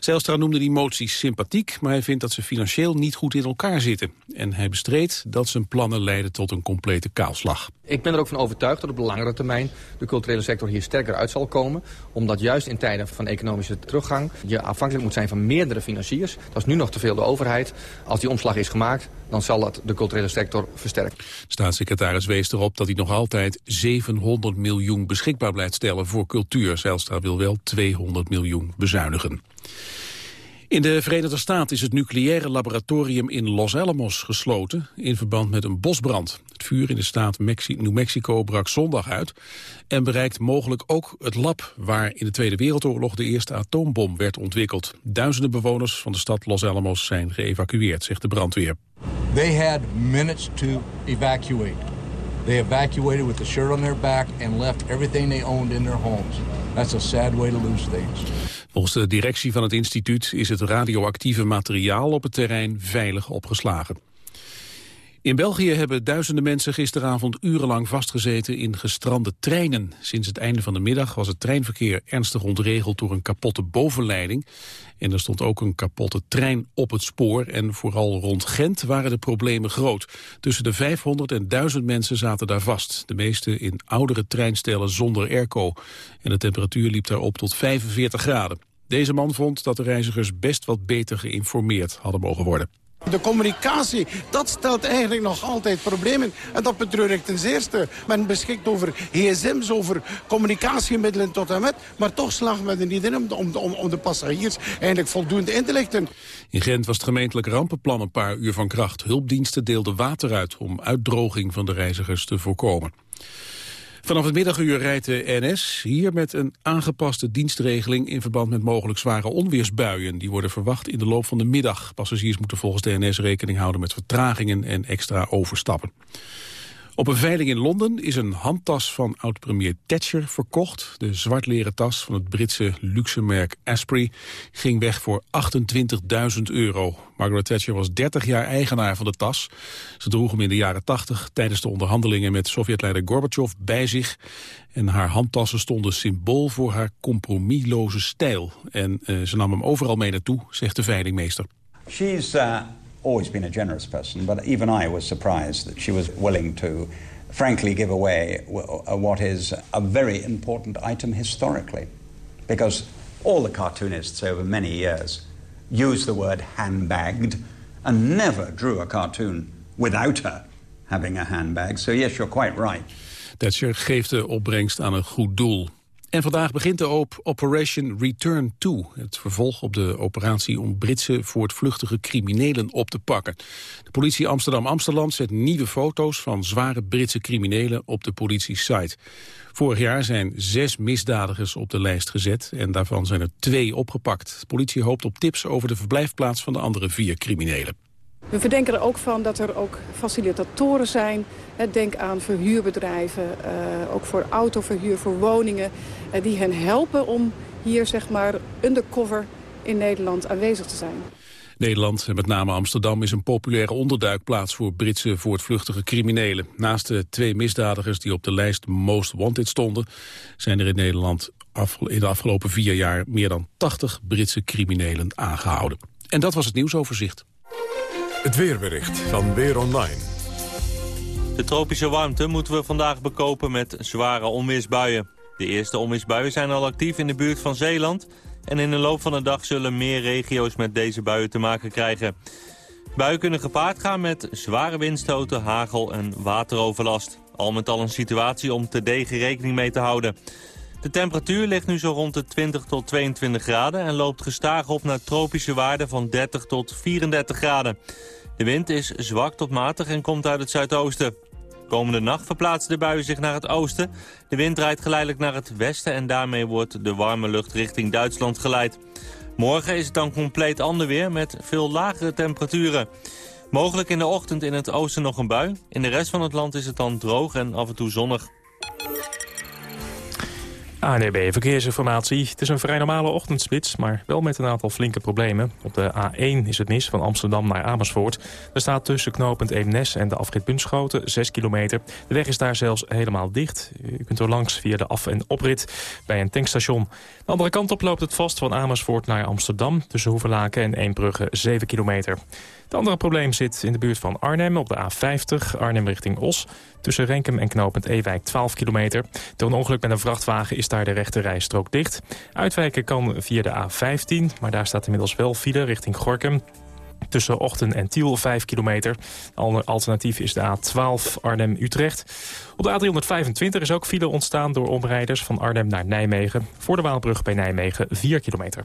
Zijlstra noemde die moties sympathiek, maar hij vindt dat ze financieel niet goed in elkaar zitten. En hij bestreed dat zijn plannen leiden tot een complete kaalslag. Ik ben er ook van overtuigd dat op de langere termijn de culturele sector hier sterker uit zal komen. Omdat juist in tijden van economische teruggang je afhankelijk moet zijn van meerdere financiers. Dat is nu nog te veel de overheid. Als die omslag is gemaakt, dan zal dat de culturele sector versterken. Staatssecretaris wees erop dat hij nog altijd 700 miljoen beschikbaar blijft stellen voor cultuur. Zijlstra wil wel 200 miljoen bezuinigen. In de Verenigde Staten is het nucleaire laboratorium in Los Alamos gesloten in verband met een bosbrand. Het vuur in de staat New Mexico brak zondag uit en bereikt mogelijk ook het lab waar in de Tweede Wereldoorlog de eerste atoombom werd ontwikkeld. Duizenden bewoners van de stad Los Alamos zijn geëvacueerd, zegt de brandweer. They had minutes to evacuate. They evacuated with the shirt on their back and left everything they owned in their homes. That's a sad way to lose things. Volgens de directie van het instituut is het radioactieve materiaal op het terrein veilig opgeslagen. In België hebben duizenden mensen gisteravond urenlang vastgezeten in gestrande treinen. Sinds het einde van de middag was het treinverkeer ernstig ontregeld door een kapotte bovenleiding. En er stond ook een kapotte trein op het spoor. En vooral rond Gent waren de problemen groot. Tussen de 500 en 1000 mensen zaten daar vast. De meeste in oudere treinstellen zonder airco. En de temperatuur liep daar op tot 45 graden. Deze man vond dat de reizigers best wat beter geïnformeerd hadden mogen worden. De communicatie, dat stelt eigenlijk nog altijd problemen. En dat betreur ik ten zeerste. Men beschikt over gsm's, over communicatiemiddelen tot en met. Maar toch slagen we er niet in om, om, om, om de passagiers eigenlijk voldoende in te lichten. In Gent was het gemeentelijk rampenplan een paar uur van kracht. Hulpdiensten deelden water uit om uitdroging van de reizigers te voorkomen. Vanaf het middaguur rijdt de NS hier met een aangepaste dienstregeling in verband met mogelijk zware onweersbuien. Die worden verwacht in de loop van de middag. Passagiers moeten volgens de NS rekening houden met vertragingen en extra overstappen. Op een veiling in Londen is een handtas van oud-premier Thatcher verkocht. De zwartleren tas van het Britse luxemerk Asprey ging weg voor 28.000 euro. Margaret Thatcher was 30 jaar eigenaar van de tas. Ze droeg hem in de jaren 80 tijdens de onderhandelingen met Sovjetleider Gorbachev bij zich. En haar handtassen stonden symbool voor haar compromisloze stijl. En uh, ze nam hem overal mee naartoe, zegt de veilingmeester. She's uh, always been a generous person, but even I was surprised that she was willing to frankly give away what is a very important item historically. Because all the cartoonists over many years used the word handbagged and never drew a cartoon without her having a handbag. So yes, you're quite right. Thatcher geeft de opbrengst aan een goed doel. En vandaag begint de op Operation Return To. Het vervolg op de operatie om Britse voortvluchtige criminelen op te pakken. De politie Amsterdam-Amsterdam zet nieuwe foto's van zware Britse criminelen op de politie-site. Vorig jaar zijn zes misdadigers op de lijst gezet en daarvan zijn er twee opgepakt. De politie hoopt op tips over de verblijfplaats van de andere vier criminelen. We verdenken er ook van dat er ook facilitatoren zijn. Denk aan verhuurbedrijven, eh, ook voor autoverhuur, voor woningen. Eh, die hen helpen om hier zeg maar undercover in Nederland aanwezig te zijn. Nederland, en met name Amsterdam, is een populaire onderduikplaats voor Britse voortvluchtige criminelen. Naast de twee misdadigers die op de lijst Most Wanted stonden, zijn er in Nederland in de afgelopen vier jaar meer dan 80 Britse criminelen aangehouden. En dat was het nieuwsoverzicht. Het weerbericht van Weer Online. De tropische warmte moeten we vandaag bekopen met zware onweersbuien. De eerste onweersbuien zijn al actief in de buurt van Zeeland... en in de loop van de dag zullen meer regio's met deze buien te maken krijgen. Buien kunnen gepaard gaan met zware windstoten, hagel en wateroverlast. Al met al een situatie om te degen rekening mee te houden. De temperatuur ligt nu zo rond de 20 tot 22 graden... en loopt gestaag op naar tropische waarden van 30 tot 34 graden. De wind is zwak tot matig en komt uit het zuidoosten. Komende nacht verplaatsen de buien zich naar het oosten. De wind draait geleidelijk naar het westen... en daarmee wordt de warme lucht richting Duitsland geleid. Morgen is het dan compleet ander weer met veel lagere temperaturen. Mogelijk in de ochtend in het oosten nog een bui. In de rest van het land is het dan droog en af en toe zonnig. ANEB Verkeersinformatie. Het is een vrij normale ochtendspits, maar wel met een aantal flinke problemen. Op de A1 is het mis van Amsterdam naar Amersfoort. Er staat tussen knooppunt Eemnes en de afrit Bunschoten 6 kilometer. De weg is daar zelfs helemaal dicht. U kunt er langs via de af- en oprit bij een tankstation. De andere kant op loopt het vast van Amersfoort naar Amsterdam... tussen Hoevelaken en Eembrugge 7 kilometer. Het andere probleem zit in de buurt van Arnhem op de A50, Arnhem richting Os. Tussen Renkum en knooppunt Ewijk 12 kilometer. Door een ongeluk met een vrachtwagen is daar de rechte rijstrook dicht. Uitwijken kan via de A15, maar daar staat inmiddels wel file richting Gorkum. Tussen Ochten en Tiel 5 kilometer. Ander alternatief is de A12 Arnhem-Utrecht. Op de A325 is ook file ontstaan door omrijders van Arnhem naar Nijmegen. Voor de Waalbrug bij Nijmegen 4 kilometer.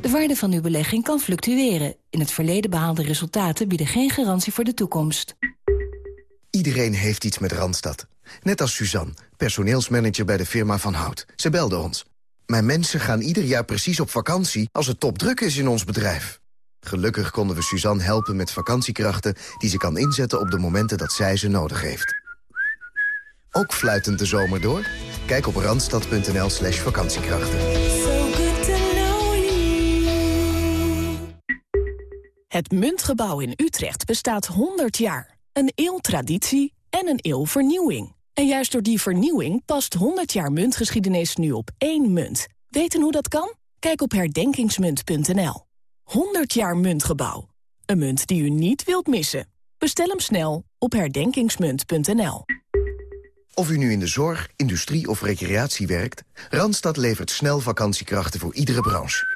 De waarde van uw belegging kan fluctueren. In het verleden behaalde resultaten bieden geen garantie voor de toekomst. Iedereen heeft iets met Randstad. Net als Suzanne, personeelsmanager bij de firma Van Hout. Ze belde ons. Mijn mensen gaan ieder jaar precies op vakantie als het topdruk is in ons bedrijf. Gelukkig konden we Suzanne helpen met vakantiekrachten... die ze kan inzetten op de momenten dat zij ze nodig heeft. Ook fluitend de zomer door? Kijk op randstad.nl slash vakantiekrachten. Het Muntgebouw in Utrecht bestaat 100 jaar. Een eeuw traditie en een eeuw vernieuwing. En juist door die vernieuwing past 100 jaar muntgeschiedenis nu op één munt. Weten hoe dat kan? Kijk op herdenkingsmunt.nl. 100 jaar Muntgebouw. Een munt die u niet wilt missen. Bestel hem snel op herdenkingsmunt.nl. Of u nu in de zorg, industrie of recreatie werkt... Randstad levert snel vakantiekrachten voor iedere branche.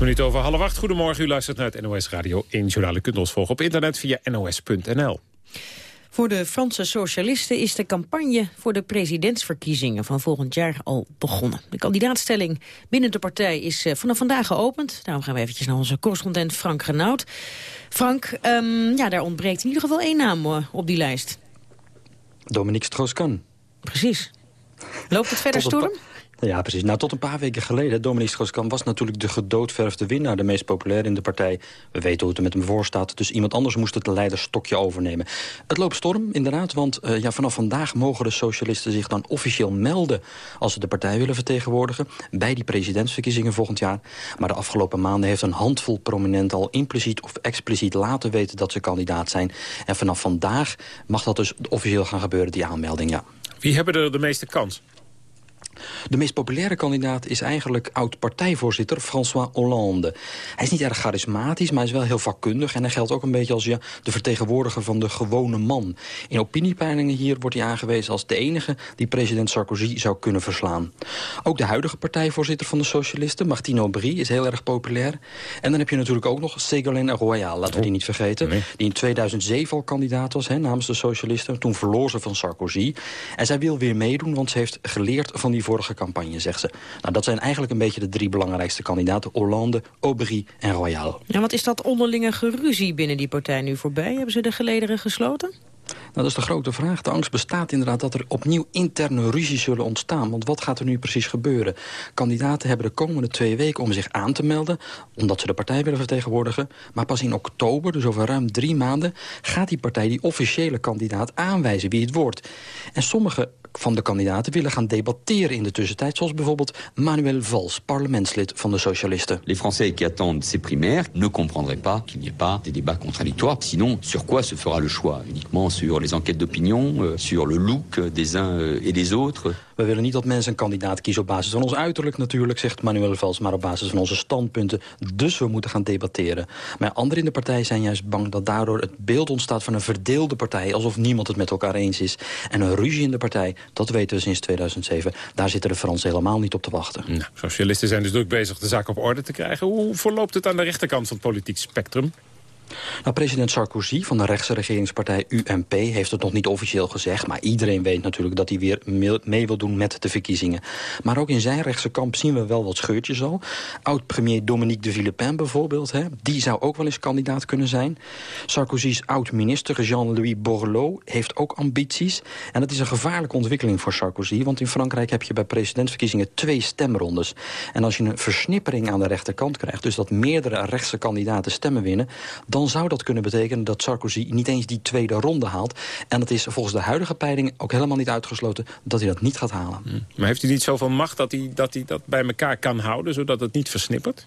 acht minuten over half acht. Goedemorgen, u luistert naar het NOS Radio in Journaal. U kunt ons volgen op internet via nos.nl. Voor de Franse socialisten is de campagne voor de presidentsverkiezingen van volgend jaar al begonnen. De kandidaatstelling binnen de partij is eh, vanaf vandaag geopend. Daarom gaan we eventjes naar onze correspondent Frank Renaud. Frank, um, ja, daar ontbreekt in ieder geval één naam uh, op die lijst. Dominique Strauss-Kahn. Precies. Loopt het verder storm? Ja, precies. Nou, tot een paar weken geleden, Dominique Strauss-Kahn was natuurlijk de gedoodverfde winnaar, de meest populair in de partij. We weten hoe het er met hem voor staat, dus iemand anders moest het leiderstokje overnemen. Het loopt storm, inderdaad, want uh, ja, vanaf vandaag mogen de socialisten zich dan officieel melden als ze de partij willen vertegenwoordigen bij die presidentsverkiezingen volgend jaar. Maar de afgelopen maanden heeft een handvol prominenten al impliciet of expliciet laten weten dat ze kandidaat zijn. En vanaf vandaag mag dat dus officieel gaan gebeuren, die aanmelding, ja. Wie hebben er de meeste kans? De meest populaire kandidaat is eigenlijk oud-partijvoorzitter François Hollande. Hij is niet erg charismatisch, maar hij is wel heel vakkundig... en hij geldt ook een beetje als ja, de vertegenwoordiger van de gewone man. In opiniepeilingen hier wordt hij aangewezen als de enige... die president Sarkozy zou kunnen verslaan. Ook de huidige partijvoorzitter van de socialisten, Martine Aubry... is heel erg populair. En dan heb je natuurlijk ook nog Ségolène Royal, laten we die niet vergeten... Nee. die in 2007 al kandidaat was hè, namens de socialisten. Toen verloor ze van Sarkozy. En zij wil weer meedoen, want ze heeft geleerd van die vorige campagne, zegt ze. Nou, dat zijn eigenlijk een beetje de drie belangrijkste kandidaten. Hollande, Aubry en Royal. Ja, wat is dat onderlinge geruzie binnen die partij nu voorbij? Hebben ze de gelederen gesloten? Nou, dat is de grote vraag. De angst bestaat inderdaad dat er opnieuw interne ruzies zullen ontstaan. Want wat gaat er nu precies gebeuren? Kandidaten hebben de komende twee weken om zich aan te melden... omdat ze de partij willen vertegenwoordigen. Maar pas in oktober, dus over ruim drie maanden... gaat die partij die officiële kandidaat aanwijzen wie het wordt. En sommige van de kandidaten willen gaan debatteren in de tussentijd... zoals bijvoorbeeld Manuel Valls, parlementslid van de Socialisten. Les Français qui attendent ces primaires ne comprendraient pas qu'il n'y ait pas des débats contradictoires. Sinon, sur quoi se fera le choix Uniquement sur les enquêtes d'opinion, euh, sur le look des uns euh, et des autres We willen niet dat mensen een kandidaat kiezen op basis van ons uiterlijk natuurlijk, zegt Manuel Valls, maar op basis van onze standpunten. Dus we moeten gaan debatteren. Maar anderen in de partij zijn juist bang dat daardoor het beeld ontstaat van een verdeelde partij, alsof niemand het met elkaar eens is. En een ruzie in de partij, dat weten we sinds 2007, daar zitten de Fransen helemaal niet op te wachten. Nou, socialisten zijn dus druk bezig de zaak op orde te krijgen. Hoe verloopt het aan de rechterkant van het politiek spectrum? Nou, president Sarkozy van de rechtse regeringspartij UMP heeft het nog niet officieel gezegd. Maar iedereen weet natuurlijk dat hij weer mee wil doen met de verkiezingen. Maar ook in zijn rechtse kamp zien we wel wat scheurtjes al. Oud-premier Dominique de Villepin bijvoorbeeld, hè, die zou ook wel eens kandidaat kunnen zijn. Sarkozy's oud-minister Jean-Louis Borloo heeft ook ambities. En dat is een gevaarlijke ontwikkeling voor Sarkozy. Want in Frankrijk heb je bij presidentsverkiezingen twee stemrondes. En als je een versnippering aan de rechterkant krijgt... dus dat meerdere rechtse kandidaten stemmen winnen... dan dan zou dat kunnen betekenen dat Sarkozy niet eens die tweede ronde haalt. En het is volgens de huidige peiling ook helemaal niet uitgesloten dat hij dat niet gaat halen. Hm. Maar heeft hij niet zoveel macht dat hij, dat hij dat bij elkaar kan houden, zodat het niet versnippert?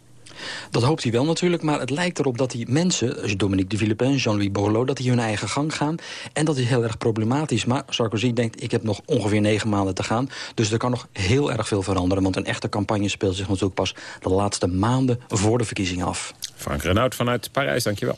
Dat hoopt hij wel natuurlijk, maar het lijkt erop dat die mensen... Dominique de Villepin, Jean-Louis Borloo, dat die hun eigen gang gaan. En dat is heel erg problematisch. Maar Sarkozy denkt, ik heb nog ongeveer negen maanden te gaan. Dus er kan nog heel erg veel veranderen. Want een echte campagne speelt zich natuurlijk pas de laatste maanden voor de verkiezingen af. Frank Renaud vanuit Parijs, dankjewel.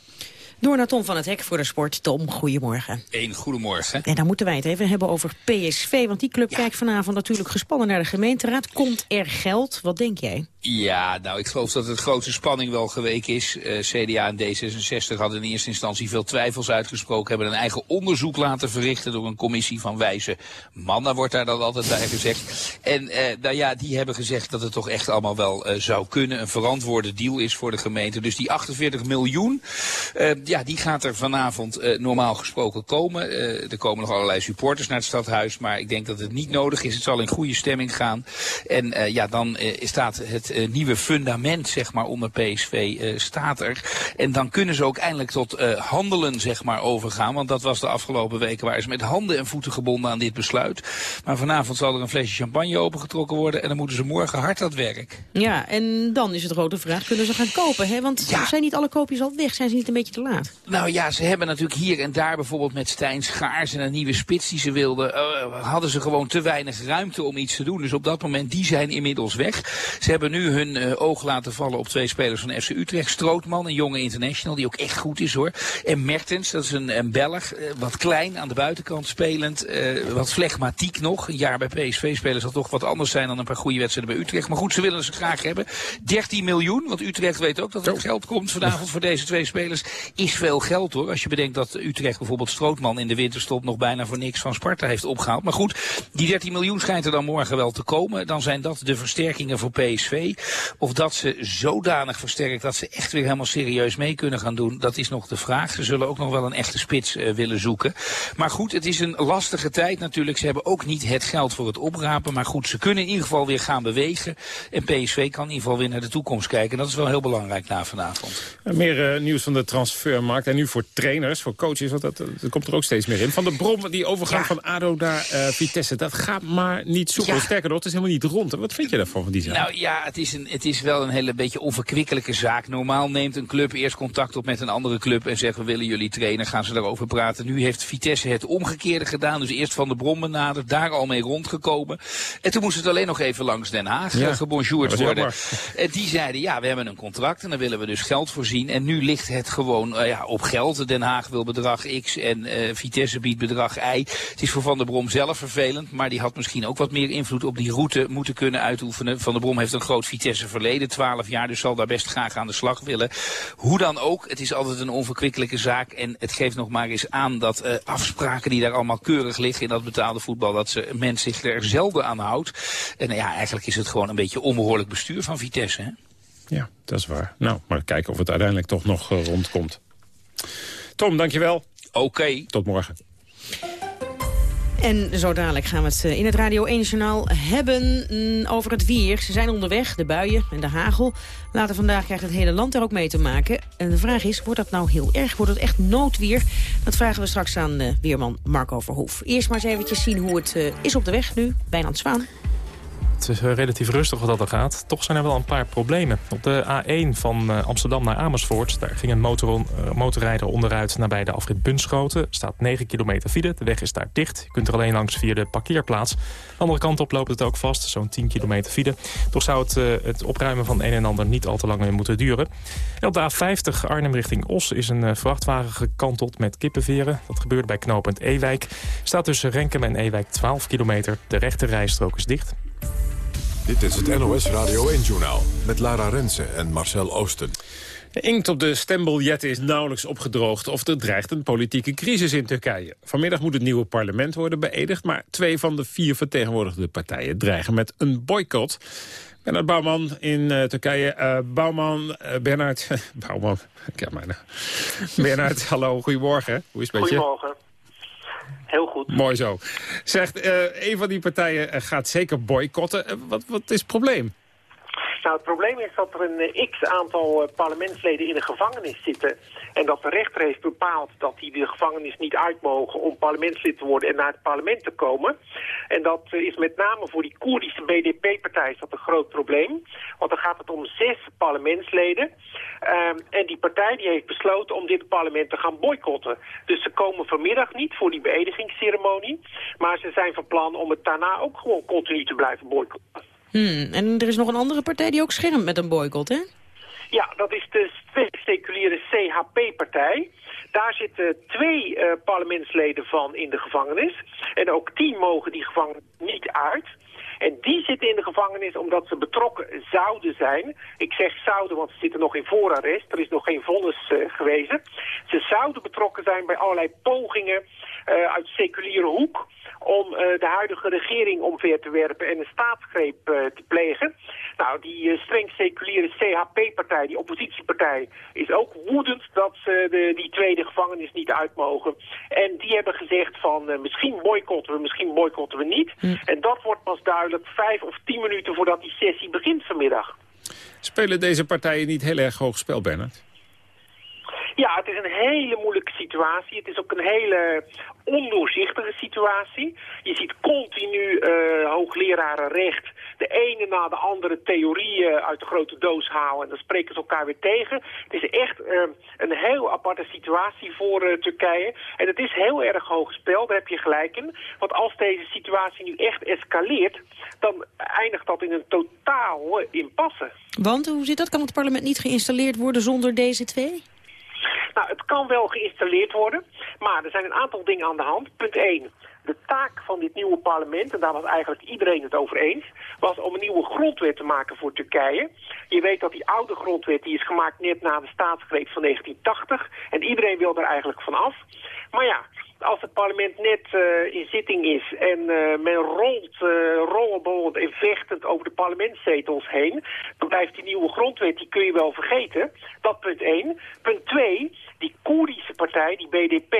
Door naar Tom van het Hek voor de sport. Tom, goedemorgen. Eén goedemorgen. En dan moeten wij het even hebben over PSV. Want die club kijkt vanavond natuurlijk gespannen naar de gemeenteraad. Komt er geld? Wat denk jij? Ja, nou, ik geloof dat het grote spanning wel geweken is. Uh, CDA en D66 hadden in eerste instantie veel twijfels uitgesproken. Hebben een eigen onderzoek laten verrichten door een commissie van wijze mannen, wordt daar dan altijd bij gezegd. En uh, nou ja, die hebben gezegd dat het toch echt allemaal wel uh, zou kunnen. Een verantwoorde deal is voor de gemeente. Dus die 48 miljoen, ja, die gaat er vanavond normaal gesproken komen. er komen nog allerlei supporters naar het stadhuis. Maar ik denk dat het niet nodig is. Het zal in goede stemming gaan. En ja, dan staat het uh, nieuwe fundament zeg maar, onder PSV uh, staat er. En dan kunnen ze ook eindelijk tot uh, handelen zeg maar, overgaan. Want dat was de afgelopen weken waar ze met handen en voeten gebonden aan dit besluit. Maar vanavond zal er een flesje champagne opengetrokken worden. En dan moeten ze morgen hard aan het werk. Ja, en dan is het grote vraag, kunnen ze gaan kopen? Hè? Want ja. zijn niet alle koopjes al weg? Zijn ze niet een beetje te laat? Nou ja, ze hebben natuurlijk hier en daar bijvoorbeeld met Stijn Schaars en een nieuwe spits die ze wilden. hadden ze gewoon te weinig ruimte om iets te doen. Dus op dat moment, die zijn inmiddels weg. Ze hebben nu hun uh, oog laten vallen op twee spelers van FC Utrecht. Strootman, een jonge international, die ook echt goed is hoor. En Mertens, dat is een, een Belg, uh, wat klein aan de buitenkant spelend. Uh, wat flegmatiek nog. Een jaar bij PSV spelen zal toch wat anders zijn dan een paar goede wedstrijden bij Utrecht. Maar goed, ze willen ze graag hebben. 13 miljoen, want Utrecht weet ook dat er geld komt vanavond voor deze twee spelers. Is veel geld hoor. Als je bedenkt dat Utrecht bijvoorbeeld Strootman in de winterstop nog bijna voor niks van Sparta heeft opgehaald. Maar goed, die 13 miljoen schijnt er dan morgen wel te komen. Dan zijn dat de versterkingen voor PSV. Of dat ze zodanig versterkt dat ze echt weer helemaal serieus mee kunnen gaan doen, dat is nog de vraag. Ze zullen ook nog wel een echte spits uh, willen zoeken. Maar goed, het is een lastige tijd natuurlijk. Ze hebben ook niet het geld voor het oprapen. Maar goed, ze kunnen in ieder geval weer gaan bewegen. En PSV kan in ieder geval weer naar de toekomst kijken. En dat is wel heel belangrijk na vanavond. Meer uh, nieuws van de transfermarkt. En nu voor trainers, voor coaches, want dat, dat komt er ook steeds meer in. Van de Brom, die overgang ja. van ADO naar uh, Vitesse, dat gaat maar niet soepel. Ja. Sterker nog, het is helemaal niet rond. Wat vind je daarvan, van die zaak? Nou ja, het is, een, het is wel een hele beetje onverkwikkelijke zaak. Normaal neemt een club eerst contact op met een andere club en zegt we willen jullie trainen, gaan ze daarover praten. Nu heeft Vitesse het omgekeerde gedaan, dus eerst van de Brom benaderd, daar al mee rondgekomen. En toen moest het alleen nog even langs Den Haag ja. gebonjourd worden. En die zeiden ja, we hebben een contract en daar willen we dus geld voorzien. En nu ligt het gewoon nou ja, op geld. Den Haag wil bedrag X en uh, Vitesse biedt bedrag Y. Het is voor Van der Brom zelf vervelend, maar die had misschien ook wat meer invloed op die route moeten kunnen uitoefenen. Van der Brom heeft een groot Vitesse verleden, 12 jaar, dus zal daar best graag aan de slag willen. Hoe dan ook, het is altijd een onverkwikkelijke zaak en het geeft nog maar eens aan dat uh, afspraken die daar allemaal keurig liggen in dat betaalde voetbal, dat ze men zich er zelden aan houdt. En ja, eigenlijk is het gewoon een beetje onbehoorlijk bestuur van Vitesse. Hè? Ja, dat is waar. Nou, maar kijken of het uiteindelijk toch nog rondkomt. Tom, dankjewel. Oké. Tot morgen. En zo dadelijk gaan we het in het Radio 1 Journaal hebben mm, over het weer. Ze zijn onderweg, de buien en de hagel. Later vandaag krijgt het hele land er ook mee te maken. En de vraag is, wordt dat nou heel erg? Wordt het echt noodweer? Dat vragen we straks aan uh, weerman Marco Verhoef. Eerst maar eens eventjes zien hoe het uh, is op de weg nu. Bijna Zwaan. Het is relatief rustig wat dat er gaat. Toch zijn er wel een paar problemen. Op de A1 van Amsterdam naar Amersfoort... daar ging een uh, motorrijder onderuit nabij de afrit Bunschoten. staat 9 kilometer file. De weg is daar dicht. Je kunt er alleen langs via de parkeerplaats. De andere kant op loopt het ook vast. Zo'n 10 kilometer file. Toch zou het, het opruimen van een en ander niet al te lang meer moeten duren. En op de A50 Arnhem richting Os is een vrachtwagen gekanteld met kippenveren. Dat gebeurde bij knooppunt Ewijk. Staat tussen Renkum en Ewijk 12 kilometer. De rechte rijstrook is dicht. Dit is het NOS Radio 1-journaal met Lara Rensen en Marcel Oosten. De inkt op de stembiljetten is nauwelijks opgedroogd... of er dreigt een politieke crisis in Turkije. Vanmiddag moet het nieuwe parlement worden beëdigd... maar twee van de vier vertegenwoordigde partijen dreigen met een boycott. Bernard Bouwman in uh, Turkije. Uh, Bouwman, uh, Bernard... Bouwman, ja, maar, Bernard, hallo, goedemorgen. Hoe is het met je? Goedemorgen. Heel goed. Mooi zo. Zegt, uh, een van die partijen uh, gaat zeker boycotten. Uh, wat, wat is het probleem? Nou, het probleem is dat er een x-aantal parlementsleden in de gevangenis zitten. En dat de rechter heeft bepaald dat die de gevangenis niet uit mogen om parlementslid te worden en naar het parlement te komen. En dat is met name voor die Koerdische BDP-partij een groot probleem. Want dan gaat het om zes parlementsleden. Um, en die partij die heeft besloten om dit parlement te gaan boycotten. Dus ze komen vanmiddag niet voor die beëdigingsceremonie. Maar ze zijn van plan om het daarna ook gewoon continu te blijven boycotten. Hmm, en er is nog een andere partij die ook schermt met een boycott, hè? Ja, dat is de seculiere CHP-partij. Daar zitten twee uh, parlementsleden van in de gevangenis. En ook tien mogen die gevangenis niet uit. En die zitten in de gevangenis omdat ze betrokken zouden zijn. Ik zeg zouden, want ze zitten nog in voorarrest. Er is nog geen vonnis uh, gewezen. Ze zouden betrokken zijn bij allerlei pogingen uh, uit seculiere hoek om uh, de huidige regering omver te werpen en een staatsgreep te plegen. Nou, die streng seculiere CHP-partij, die oppositiepartij, is ook woedend dat ze de, die tweede gevangenis niet uit mogen. En die hebben gezegd van misschien boycotten we, misschien boycotten we niet. Mm. En dat wordt pas duidelijk vijf of tien minuten voordat die sessie begint vanmiddag. Spelen deze partijen niet heel erg hoog spel, Bernard? Ja, het is een hele moeilijke situatie. Het is ook een hele ondoorzichtige situatie. Je ziet continu uh, hoogleraren recht de ene na de andere theorieën uit de grote doos halen. En dan spreken ze elkaar weer tegen. Het is echt uh, een heel aparte situatie voor uh, Turkije. En het is heel erg hoog spel, daar heb je gelijk in. Want als deze situatie nu echt escaleert, dan eindigt dat in een totaal impasse. Want hoe zit dat? Kan het parlement niet geïnstalleerd worden zonder deze twee? Nou, het kan wel geïnstalleerd worden, maar er zijn een aantal dingen aan de hand. Punt 1. De taak van dit nieuwe parlement, en daar was eigenlijk iedereen het over eens, was om een nieuwe grondwet te maken voor Turkije. Je weet dat die oude grondwet die is gemaakt net na de staatsgreep van 1980 en iedereen wil er eigenlijk vanaf. Maar ja, als het parlement net uh, in zitting is en uh, men rolt, uh, rollenbollend en vechtend over de parlementszetels heen, dan blijft die nieuwe grondwet, die kun je wel vergeten. Dat punt 1. Punt 2, die Koerdische partij, die BDP,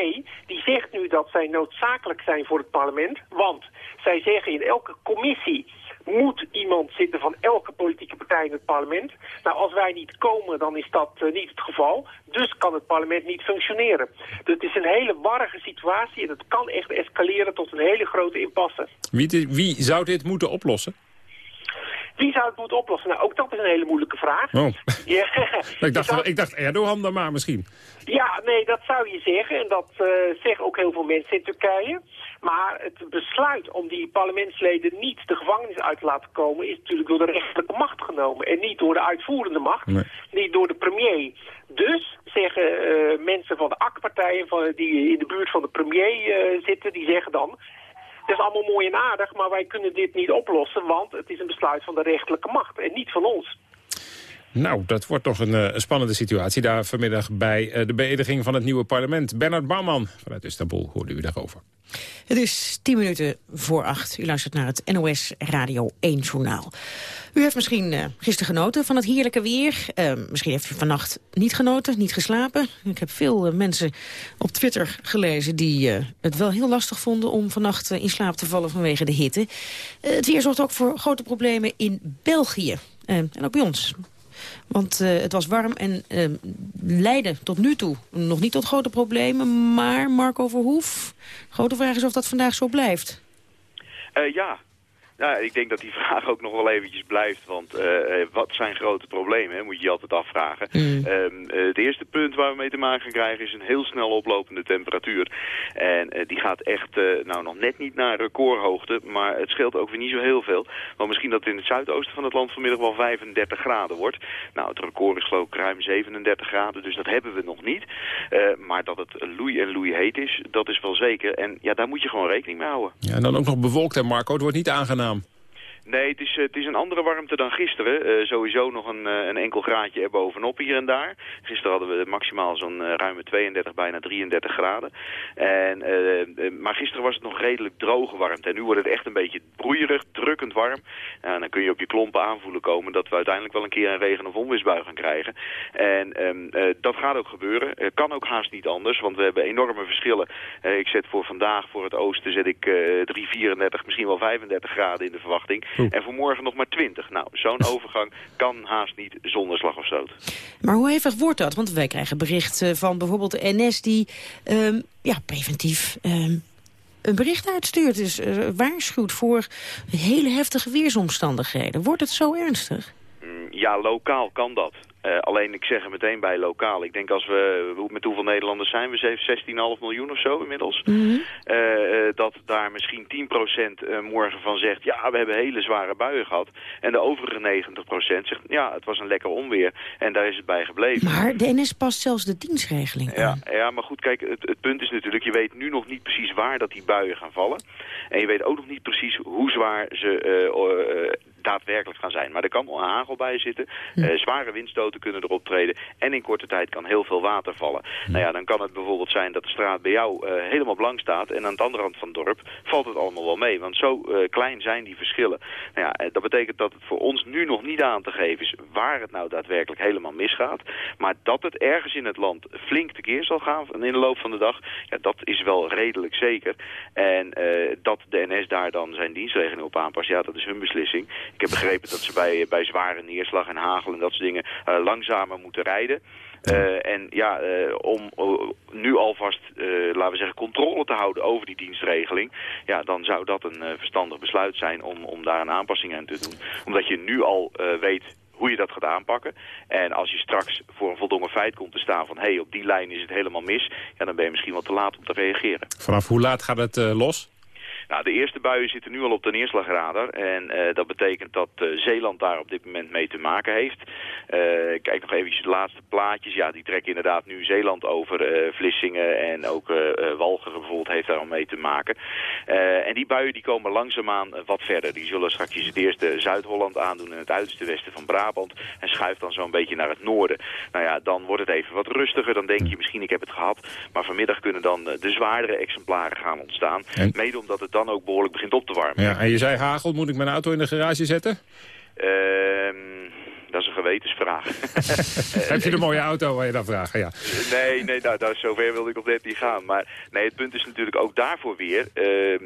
die zegt nu dat zij noodzakelijk zijn voor het parlement, want zij zeggen in elke commissie moet iemand zitten van elke politieke partij in het parlement. Nou, als wij niet komen, dan is dat uh, niet het geval. Dus kan het parlement niet functioneren. Dus het is een hele warrige situatie en het kan echt escaleren tot een hele grote impasse. Wie, wie zou dit moeten oplossen? Wie zou het moeten oplossen? Nou, ook dat is een hele moeilijke vraag. Oh. Ja. ik, dacht, zou... ik dacht Erdogan dan maar misschien. Ja, nee, dat zou je zeggen. En dat uh, zeggen ook heel veel mensen in Turkije. Maar het besluit om die parlementsleden niet de gevangenis uit te laten komen... is natuurlijk door de rechterlijke macht genomen. En niet door de uitvoerende macht. Nee. Niet door de premier. Dus zeggen eh, mensen van de AK-partijen die in de buurt van de premier eh, zitten, die zeggen dan... Het is allemaal mooi en aardig, maar wij kunnen dit niet oplossen, want het is een besluit van de rechterlijke macht en niet van ons. Nou, dat wordt toch een, eh, een spannende situatie daar vanmiddag bij eh, de beëdiging van het nieuwe parlement. Bernard Bouwman vanuit Istanbul hoorde u daarover. Het is tien minuten voor acht. U luistert naar het NOS Radio 1 journaal. U heeft misschien uh, gisteren genoten van het heerlijke weer. Misschien heeft u vannacht niet genoten, niet geslapen. Ik heb veel mensen op Twitter gelezen die het wel heel lastig vonden... om vannacht in slaap te vallen vanwege de hitte. het weer zorgt ook voor grote problemen in België. en ook bij ons. Want uh, het was warm en uh, leidde tot nu toe nog niet tot grote problemen. Maar Marco Verhoef, grote vraag is of dat vandaag zo blijft. Uh, ja, nou, ik denk dat die vraag ook nog wel eventjes blijft, want uh, wat zijn grote problemen, hè, moet je je altijd afvragen. Mm. Um, uh, het eerste punt waar we mee te maken krijgen is een heel snel oplopende temperatuur. En uh, die gaat echt, nou nog net niet naar recordhoogte, maar het scheelt ook weer niet zo heel veel. Want misschien dat het in het zuidoosten van het land vanmiddag wel 35 graden wordt. Nou, het record is geloof ik ruim 37 graden, dus dat hebben we nog niet. maar dat het loei en loei heet is, dat is wel zeker. En ja, daar moet je gewoon rekening mee houden. Ja, en dan ook nog bewolkt hè Marco, het wordt niet aangenaam. Nee, het is, het is een andere warmte dan gisteren. Uh, sowieso nog een, uh, een enkel graadje erbovenop hier en daar. Gisteren hadden we maximaal zo'n ruime 32, bijna 33 graden. En, maar gisteren was het nog redelijk droge warmte. En nu wordt het echt een beetje broeierig, drukkend warm. En dan kun je op je klompen aanvoelen komen dat we uiteindelijk wel een keer een regen- of onweersbui gaan krijgen. En um, dat gaat ook gebeuren. kan ook haast niet anders, want we hebben enorme verschillen. ik zet voor vandaag, voor het oosten, zet ik 3, 34, misschien wel 35 graden in de verwachting. En voor morgen nog maar 20. Nou, zo'n overgang kan haast niet zonder slag of stoot. Maar hoe hevig wordt dat? Want wij krijgen bericht van bijvoorbeeld de NS die um, ja, preventief... Um, een bericht uitstuurt, dus uh, waarschuwt voor hele heftige weersomstandigheden. Wordt het zo ernstig? Ja, lokaal kan dat. Uh, alleen ik zeg er meteen bij lokaal. Ik denk als we, met hoeveel Nederlanders zijn we, 16,5 miljoen of zo inmiddels. Mm -hmm. uh, dat daar misschien 10% morgen van zegt, ja we hebben hele zware buien gehad. En de overige 90% zegt, ja het was een lekker onweer. En daar is het bij gebleven. Maar de NS past zelfs de dienstregeling aan. Ja, ja maar goed, kijk, het, het punt is natuurlijk, je weet nu nog niet precies waar dat die buien gaan vallen. En je weet ook nog niet precies hoe zwaar ze daadwerkelijk gaan zijn. Maar er kan hagel bij zitten, uh, zware windstoten kunnen erop treden en in korte tijd kan heel veel water vallen. Nou ja, dan kan het bijvoorbeeld zijn dat de straat bij jou uh, helemaal blank staat en aan de andere kant van het dorp valt het allemaal wel mee. Want zo uh, klein zijn die verschillen. Nou ja, dat betekent dat het voor ons nu nog niet aan te geven is waar het nou daadwerkelijk helemaal misgaat. Maar dat het ergens in het land flink tekeer zal gaan in de loop van de dag, ja, dat is wel redelijk zeker. En dat de NS daar dan zijn dienstregeling op aanpast, ja, dat is hun beslissing. Ik heb begrepen dat ze bij, bij zware neerslag en hagel en dat soort dingen uh, langzamer moeten rijden. Uh, en ja, uh, om nu alvast, laten we zeggen, controle te houden over die dienstregeling... ja, dan zou dat een verstandig besluit zijn om, om daar een aanpassing aan te doen. Omdat je nu al weet hoe je dat gaat aanpakken. En als je straks voor een voldongen feit komt te staan van... hé, hey, op die lijn is het helemaal mis, ja, dan ben je misschien wel te laat om te reageren. Vanaf hoe laat gaat het los? Nou, de eerste buien zitten nu al op de neerslagradar. En uh, dat betekent dat uh, Zeeland daar op dit moment mee te maken heeft. Uh, kijk nog even de laatste plaatjes. Ja, die trekken inderdaad nu Zeeland over. Vlissingen en ook Walcheren bijvoorbeeld heeft daar al mee te maken. en die buien die komen langzaamaan wat verder. Die zullen straks het eerste Zuid-Holland aandoen en het uiterste westen van Brabant. En schuift dan zo'n beetje naar het noorden. Nou ja, dan wordt het even wat rustiger. Dan denk je misschien ik heb het gehad. Maar vanmiddag kunnen dan de zwaardere exemplaren gaan ontstaan. En? Mede omdat het dan ook behoorlijk begint op te warmen. Ja, en je zei hagel, moet ik mijn auto in de garage zetten? Ehm dat is een gewetensvraag. Heb je een mooie auto waar je dan vragen? Ja. Nee, nee nou, nou, zover wilde ik nog net niet gaan. Maar nee, het punt is natuurlijk ook daarvoor weer... Uh,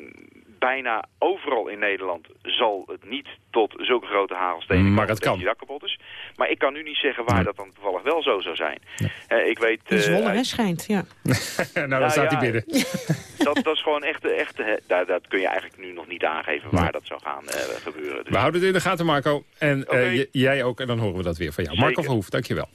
bijna overal in Nederland zal het niet tot zulke grote hagelstenen maar komen het kan. kapot is. Maar ik kan nu niet zeggen waar dat dan toevallig wel zo zou zijn. Uh, ik weet, uh, Zwolle, hè, schijnt, ja. nou, dan nou, staat hij binnen. dat, dat is gewoon echt, echt dat, dat kun je eigenlijk nu nog niet aangeven waar dat zou gaan uh, gebeuren. Dus. We houden het in de gaten, Marco. En okay. jij ook, en dan horen we dat weer van jou. Zeker. Marco Verhoef, dankjewel.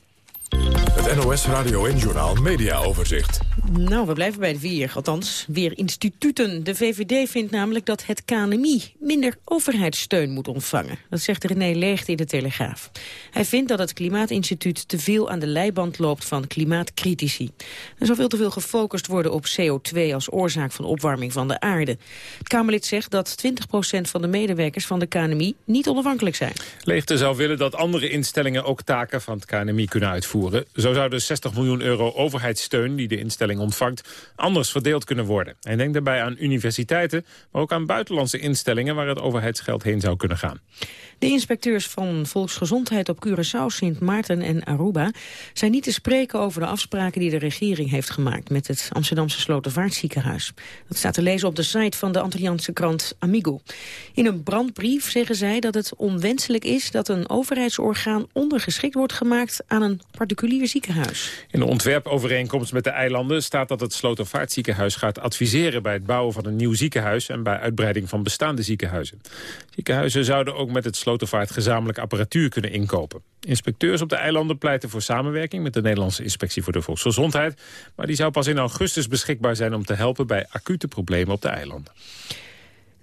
Het NOS Radio en Journaal Media Overzicht. Nou, we blijven bij de vier. Althans, weer instituten. De VVD vindt namelijk dat het KNMI minder overheidssteun moet ontvangen. Dat zegt René Leegte in de Telegraaf. Hij vindt dat het Klimaatinstituut te veel aan de leiband loopt van klimaatcritici. Er zou veel te veel gefocust worden op CO2 als oorzaak van opwarming van de aarde. Het Kamerlid zegt dat 20% van de medewerkers van de KNMI niet onafhankelijk zijn. Leegte zou willen dat andere instellingen ook taken van het KNMI kunnen uitvoeren. Zo zou de 60 miljoen euro overheidssteun die de ontvangt... anders verdeeld kunnen worden. Hij denkt daarbij aan universiteiten, maar ook aan buitenlandse instellingen... waar het overheidsgeld heen zou kunnen gaan. De inspecteurs van Volksgezondheid op Curaçao, Sint Maarten en Aruba... zijn niet te spreken over de afspraken die de regering heeft gemaakt... met het Amsterdamse Slotervaartziekenhuis. Dat staat te lezen op de site van de Antilliaanse krant Amigo. In een brandbrief zeggen zij dat het onwenselijk is... dat een overheidsorgaan ondergeschikt wordt gemaakt aan een particulier ziekenhuis. In de ontwerpovereenkomst met de eilanden staat dat het Slotervaartziekenhuis gaat adviseren... bij het bouwen van een nieuw ziekenhuis en bij uitbreiding van bestaande ziekenhuizen. Ziekenhuizen zouden ook met het Slotervaart gezamenlijk apparatuur kunnen inkopen. Inspecteurs op de eilanden pleiten voor samenwerking met de Nederlandse Inspectie voor de Volksgezondheid. Maar die zou pas in augustus beschikbaar zijn om te helpen bij acute problemen op de eilanden.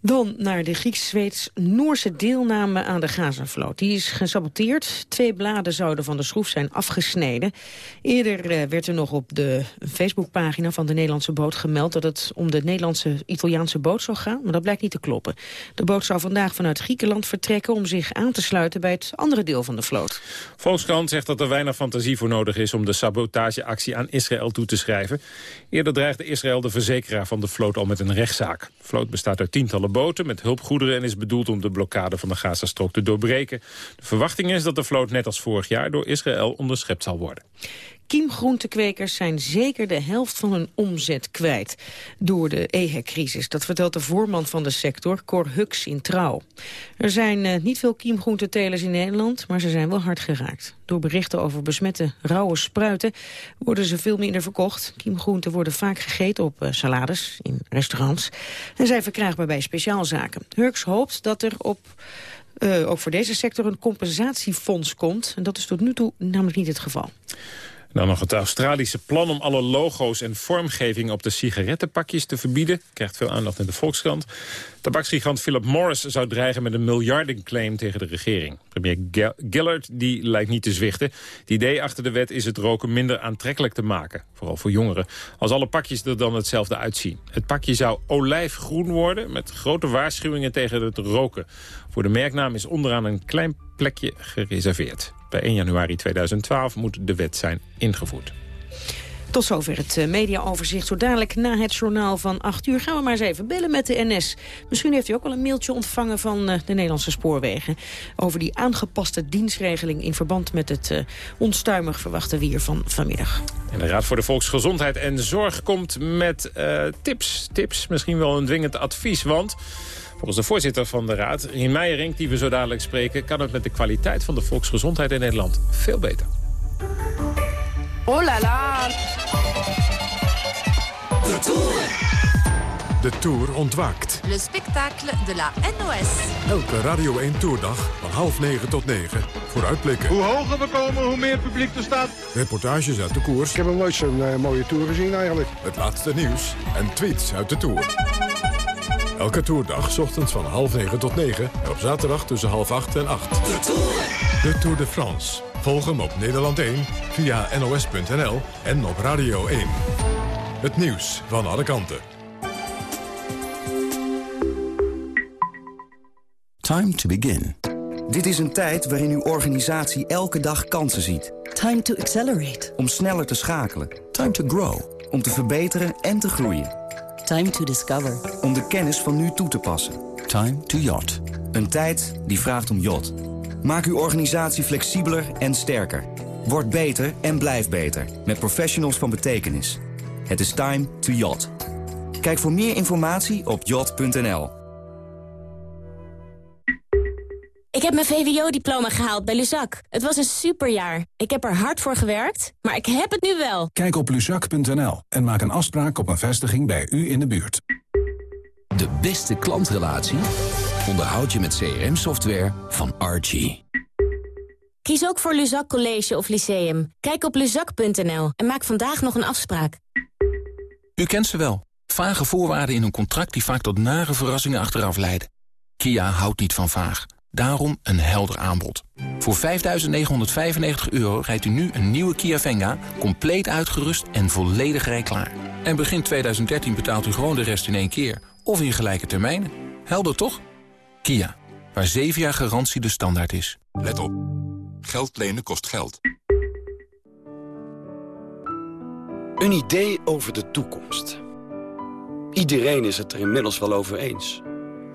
Dan naar de Grieks-Zweeds-Noorse deelname aan de Gazavloot. Die is gesaboteerd. Twee bladen zouden van de schroef zijn afgesneden. Eerder eh, werd er nog op de Facebookpagina van de Nederlandse boot gemeld... dat het om de Nederlandse-Italiaanse boot zou gaan, maar dat blijkt niet te kloppen. De boot zou vandaag vanuit Griekenland vertrekken... om zich aan te sluiten bij het andere deel van de vloot. Volkskrant zegt dat er weinig fantasie voor nodig is... om de sabotageactie aan Israël toe te schrijven. Eerder dreigde Israël de verzekeraar van de vloot al met een rechtszaak. De vloot bestaat uit tientallen boten met hulpgoederen... en is bedoeld om de blokkade van de Gazastrook te doorbreken. De verwachting is dat de vloot net als vorig jaar door Israël onderschept zal worden. Kiemgroentekwekers zijn zeker de helft van hun omzet kwijt door de EHEC-crisis. Dat vertelt de voorman van de sector, Cor Hux, in Trouw. Er zijn uh, niet veel kiemgroentetelers in Nederland, maar ze zijn wel hard geraakt. Door berichten over besmette rauwe spruiten worden ze veel minder verkocht. Kiemgroenten worden vaak gegeten op uh, salades in restaurants en zijn verkrijgbaar bij speciaalzaken. Hux hoopt dat er op uh, ook voor deze sector een compensatiefonds komt. En dat is tot nu toe namelijk niet het geval. Dan nog het Australische plan om alle logo's en vormgeving op de sigarettenpakjes te verbieden. Krijgt veel aandacht in de Volkskrant. Tabaksgigant Philip Morris zou dreigen met een miljardenclaim tegen de regering. Premier Gillard die lijkt niet te zwichten. Het idee achter de wet is het roken minder aantrekkelijk te maken. Vooral voor jongeren. Als alle pakjes er dan hetzelfde uitzien. Het pakje zou olijfgroen worden met grote waarschuwingen tegen het roken. Voor de merknaam is onderaan een klein plekje gereserveerd. Bij 1 januari 2012 moet de wet zijn ingevoerd. Tot zover het eh, mediaoverzicht. Zo dadelijk na het journaal van 8 uur gaan we maar eens even bellen met de NS. Misschien heeft u ook wel een mailtje ontvangen van eh, de Nederlandse spoorwegen... over die aangepaste dienstregeling in verband met het uh, onstuimig verwachte weer van vanmiddag. En de Raad voor de Volksgezondheid en Zorg komt met uh, tips. Tips, misschien wel een dwingend advies, want... Volgens de voorzitter van de Raad, Rien Meijering, die we zo dadelijk spreken... kan het met de kwaliteit van de volksgezondheid in Nederland veel beter. Oh la la! De Tour. De Tour ontwaakt. Le spectacle de la NOS. Elke Radio 1 Tourdag van half negen tot negen. Vooruitblikken. Hoe hoger we komen, hoe meer publiek er staat. Reportages uit de koers. Ik heb nog nooit zo'n uh, mooie Tour gezien eigenlijk. Het laatste nieuws en tweets uit de Tour. Elke toerdag, ochtends van half negen tot negen. En op zaterdag tussen half acht en acht. De Tour. De Tour de France. Volg hem op Nederland 1, via nos.nl en op Radio 1. Het nieuws van alle kanten. Time to begin. Dit is een tijd waarin uw organisatie elke dag kansen ziet. Time to accelerate. Om sneller te schakelen. Time to grow. Om te verbeteren en te groeien. Time to discover. Om de kennis van nu toe te passen. Time to yacht. Een tijd die vraagt om yacht. Maak uw organisatie flexibeler en sterker. Word beter en blijf beter. Met professionals van betekenis. Het is time to yacht. Kijk voor meer informatie op yacht.nl. Ik heb mijn VWO-diploma gehaald bij Luzak. Het was een superjaar. Ik heb er hard voor gewerkt, maar ik heb het nu wel. Kijk op luzak.nl en maak een afspraak op een vestiging bij u in de buurt. De beste klantrelatie onderhoud je met CRM-software van Archie. Kies ook voor Luzak College of Lyceum. Kijk op luzak.nl en maak vandaag nog een afspraak. U kent ze wel. Vage voorwaarden in een contract die vaak tot nare verrassingen achteraf leiden. Kia houdt niet van vaag. Daarom een helder aanbod. Voor 5.995 euro rijdt u nu een nieuwe Kia Venga... compleet uitgerust en volledig rijklaar. En begin 2013 betaalt u gewoon de rest in één keer. Of in gelijke termijnen. Helder toch? Kia, waar 7 jaar garantie de standaard is. Let op. Geld lenen kost geld. Een idee over de toekomst. Iedereen is het er inmiddels wel over eens.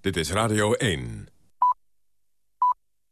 Dit is Radio 1.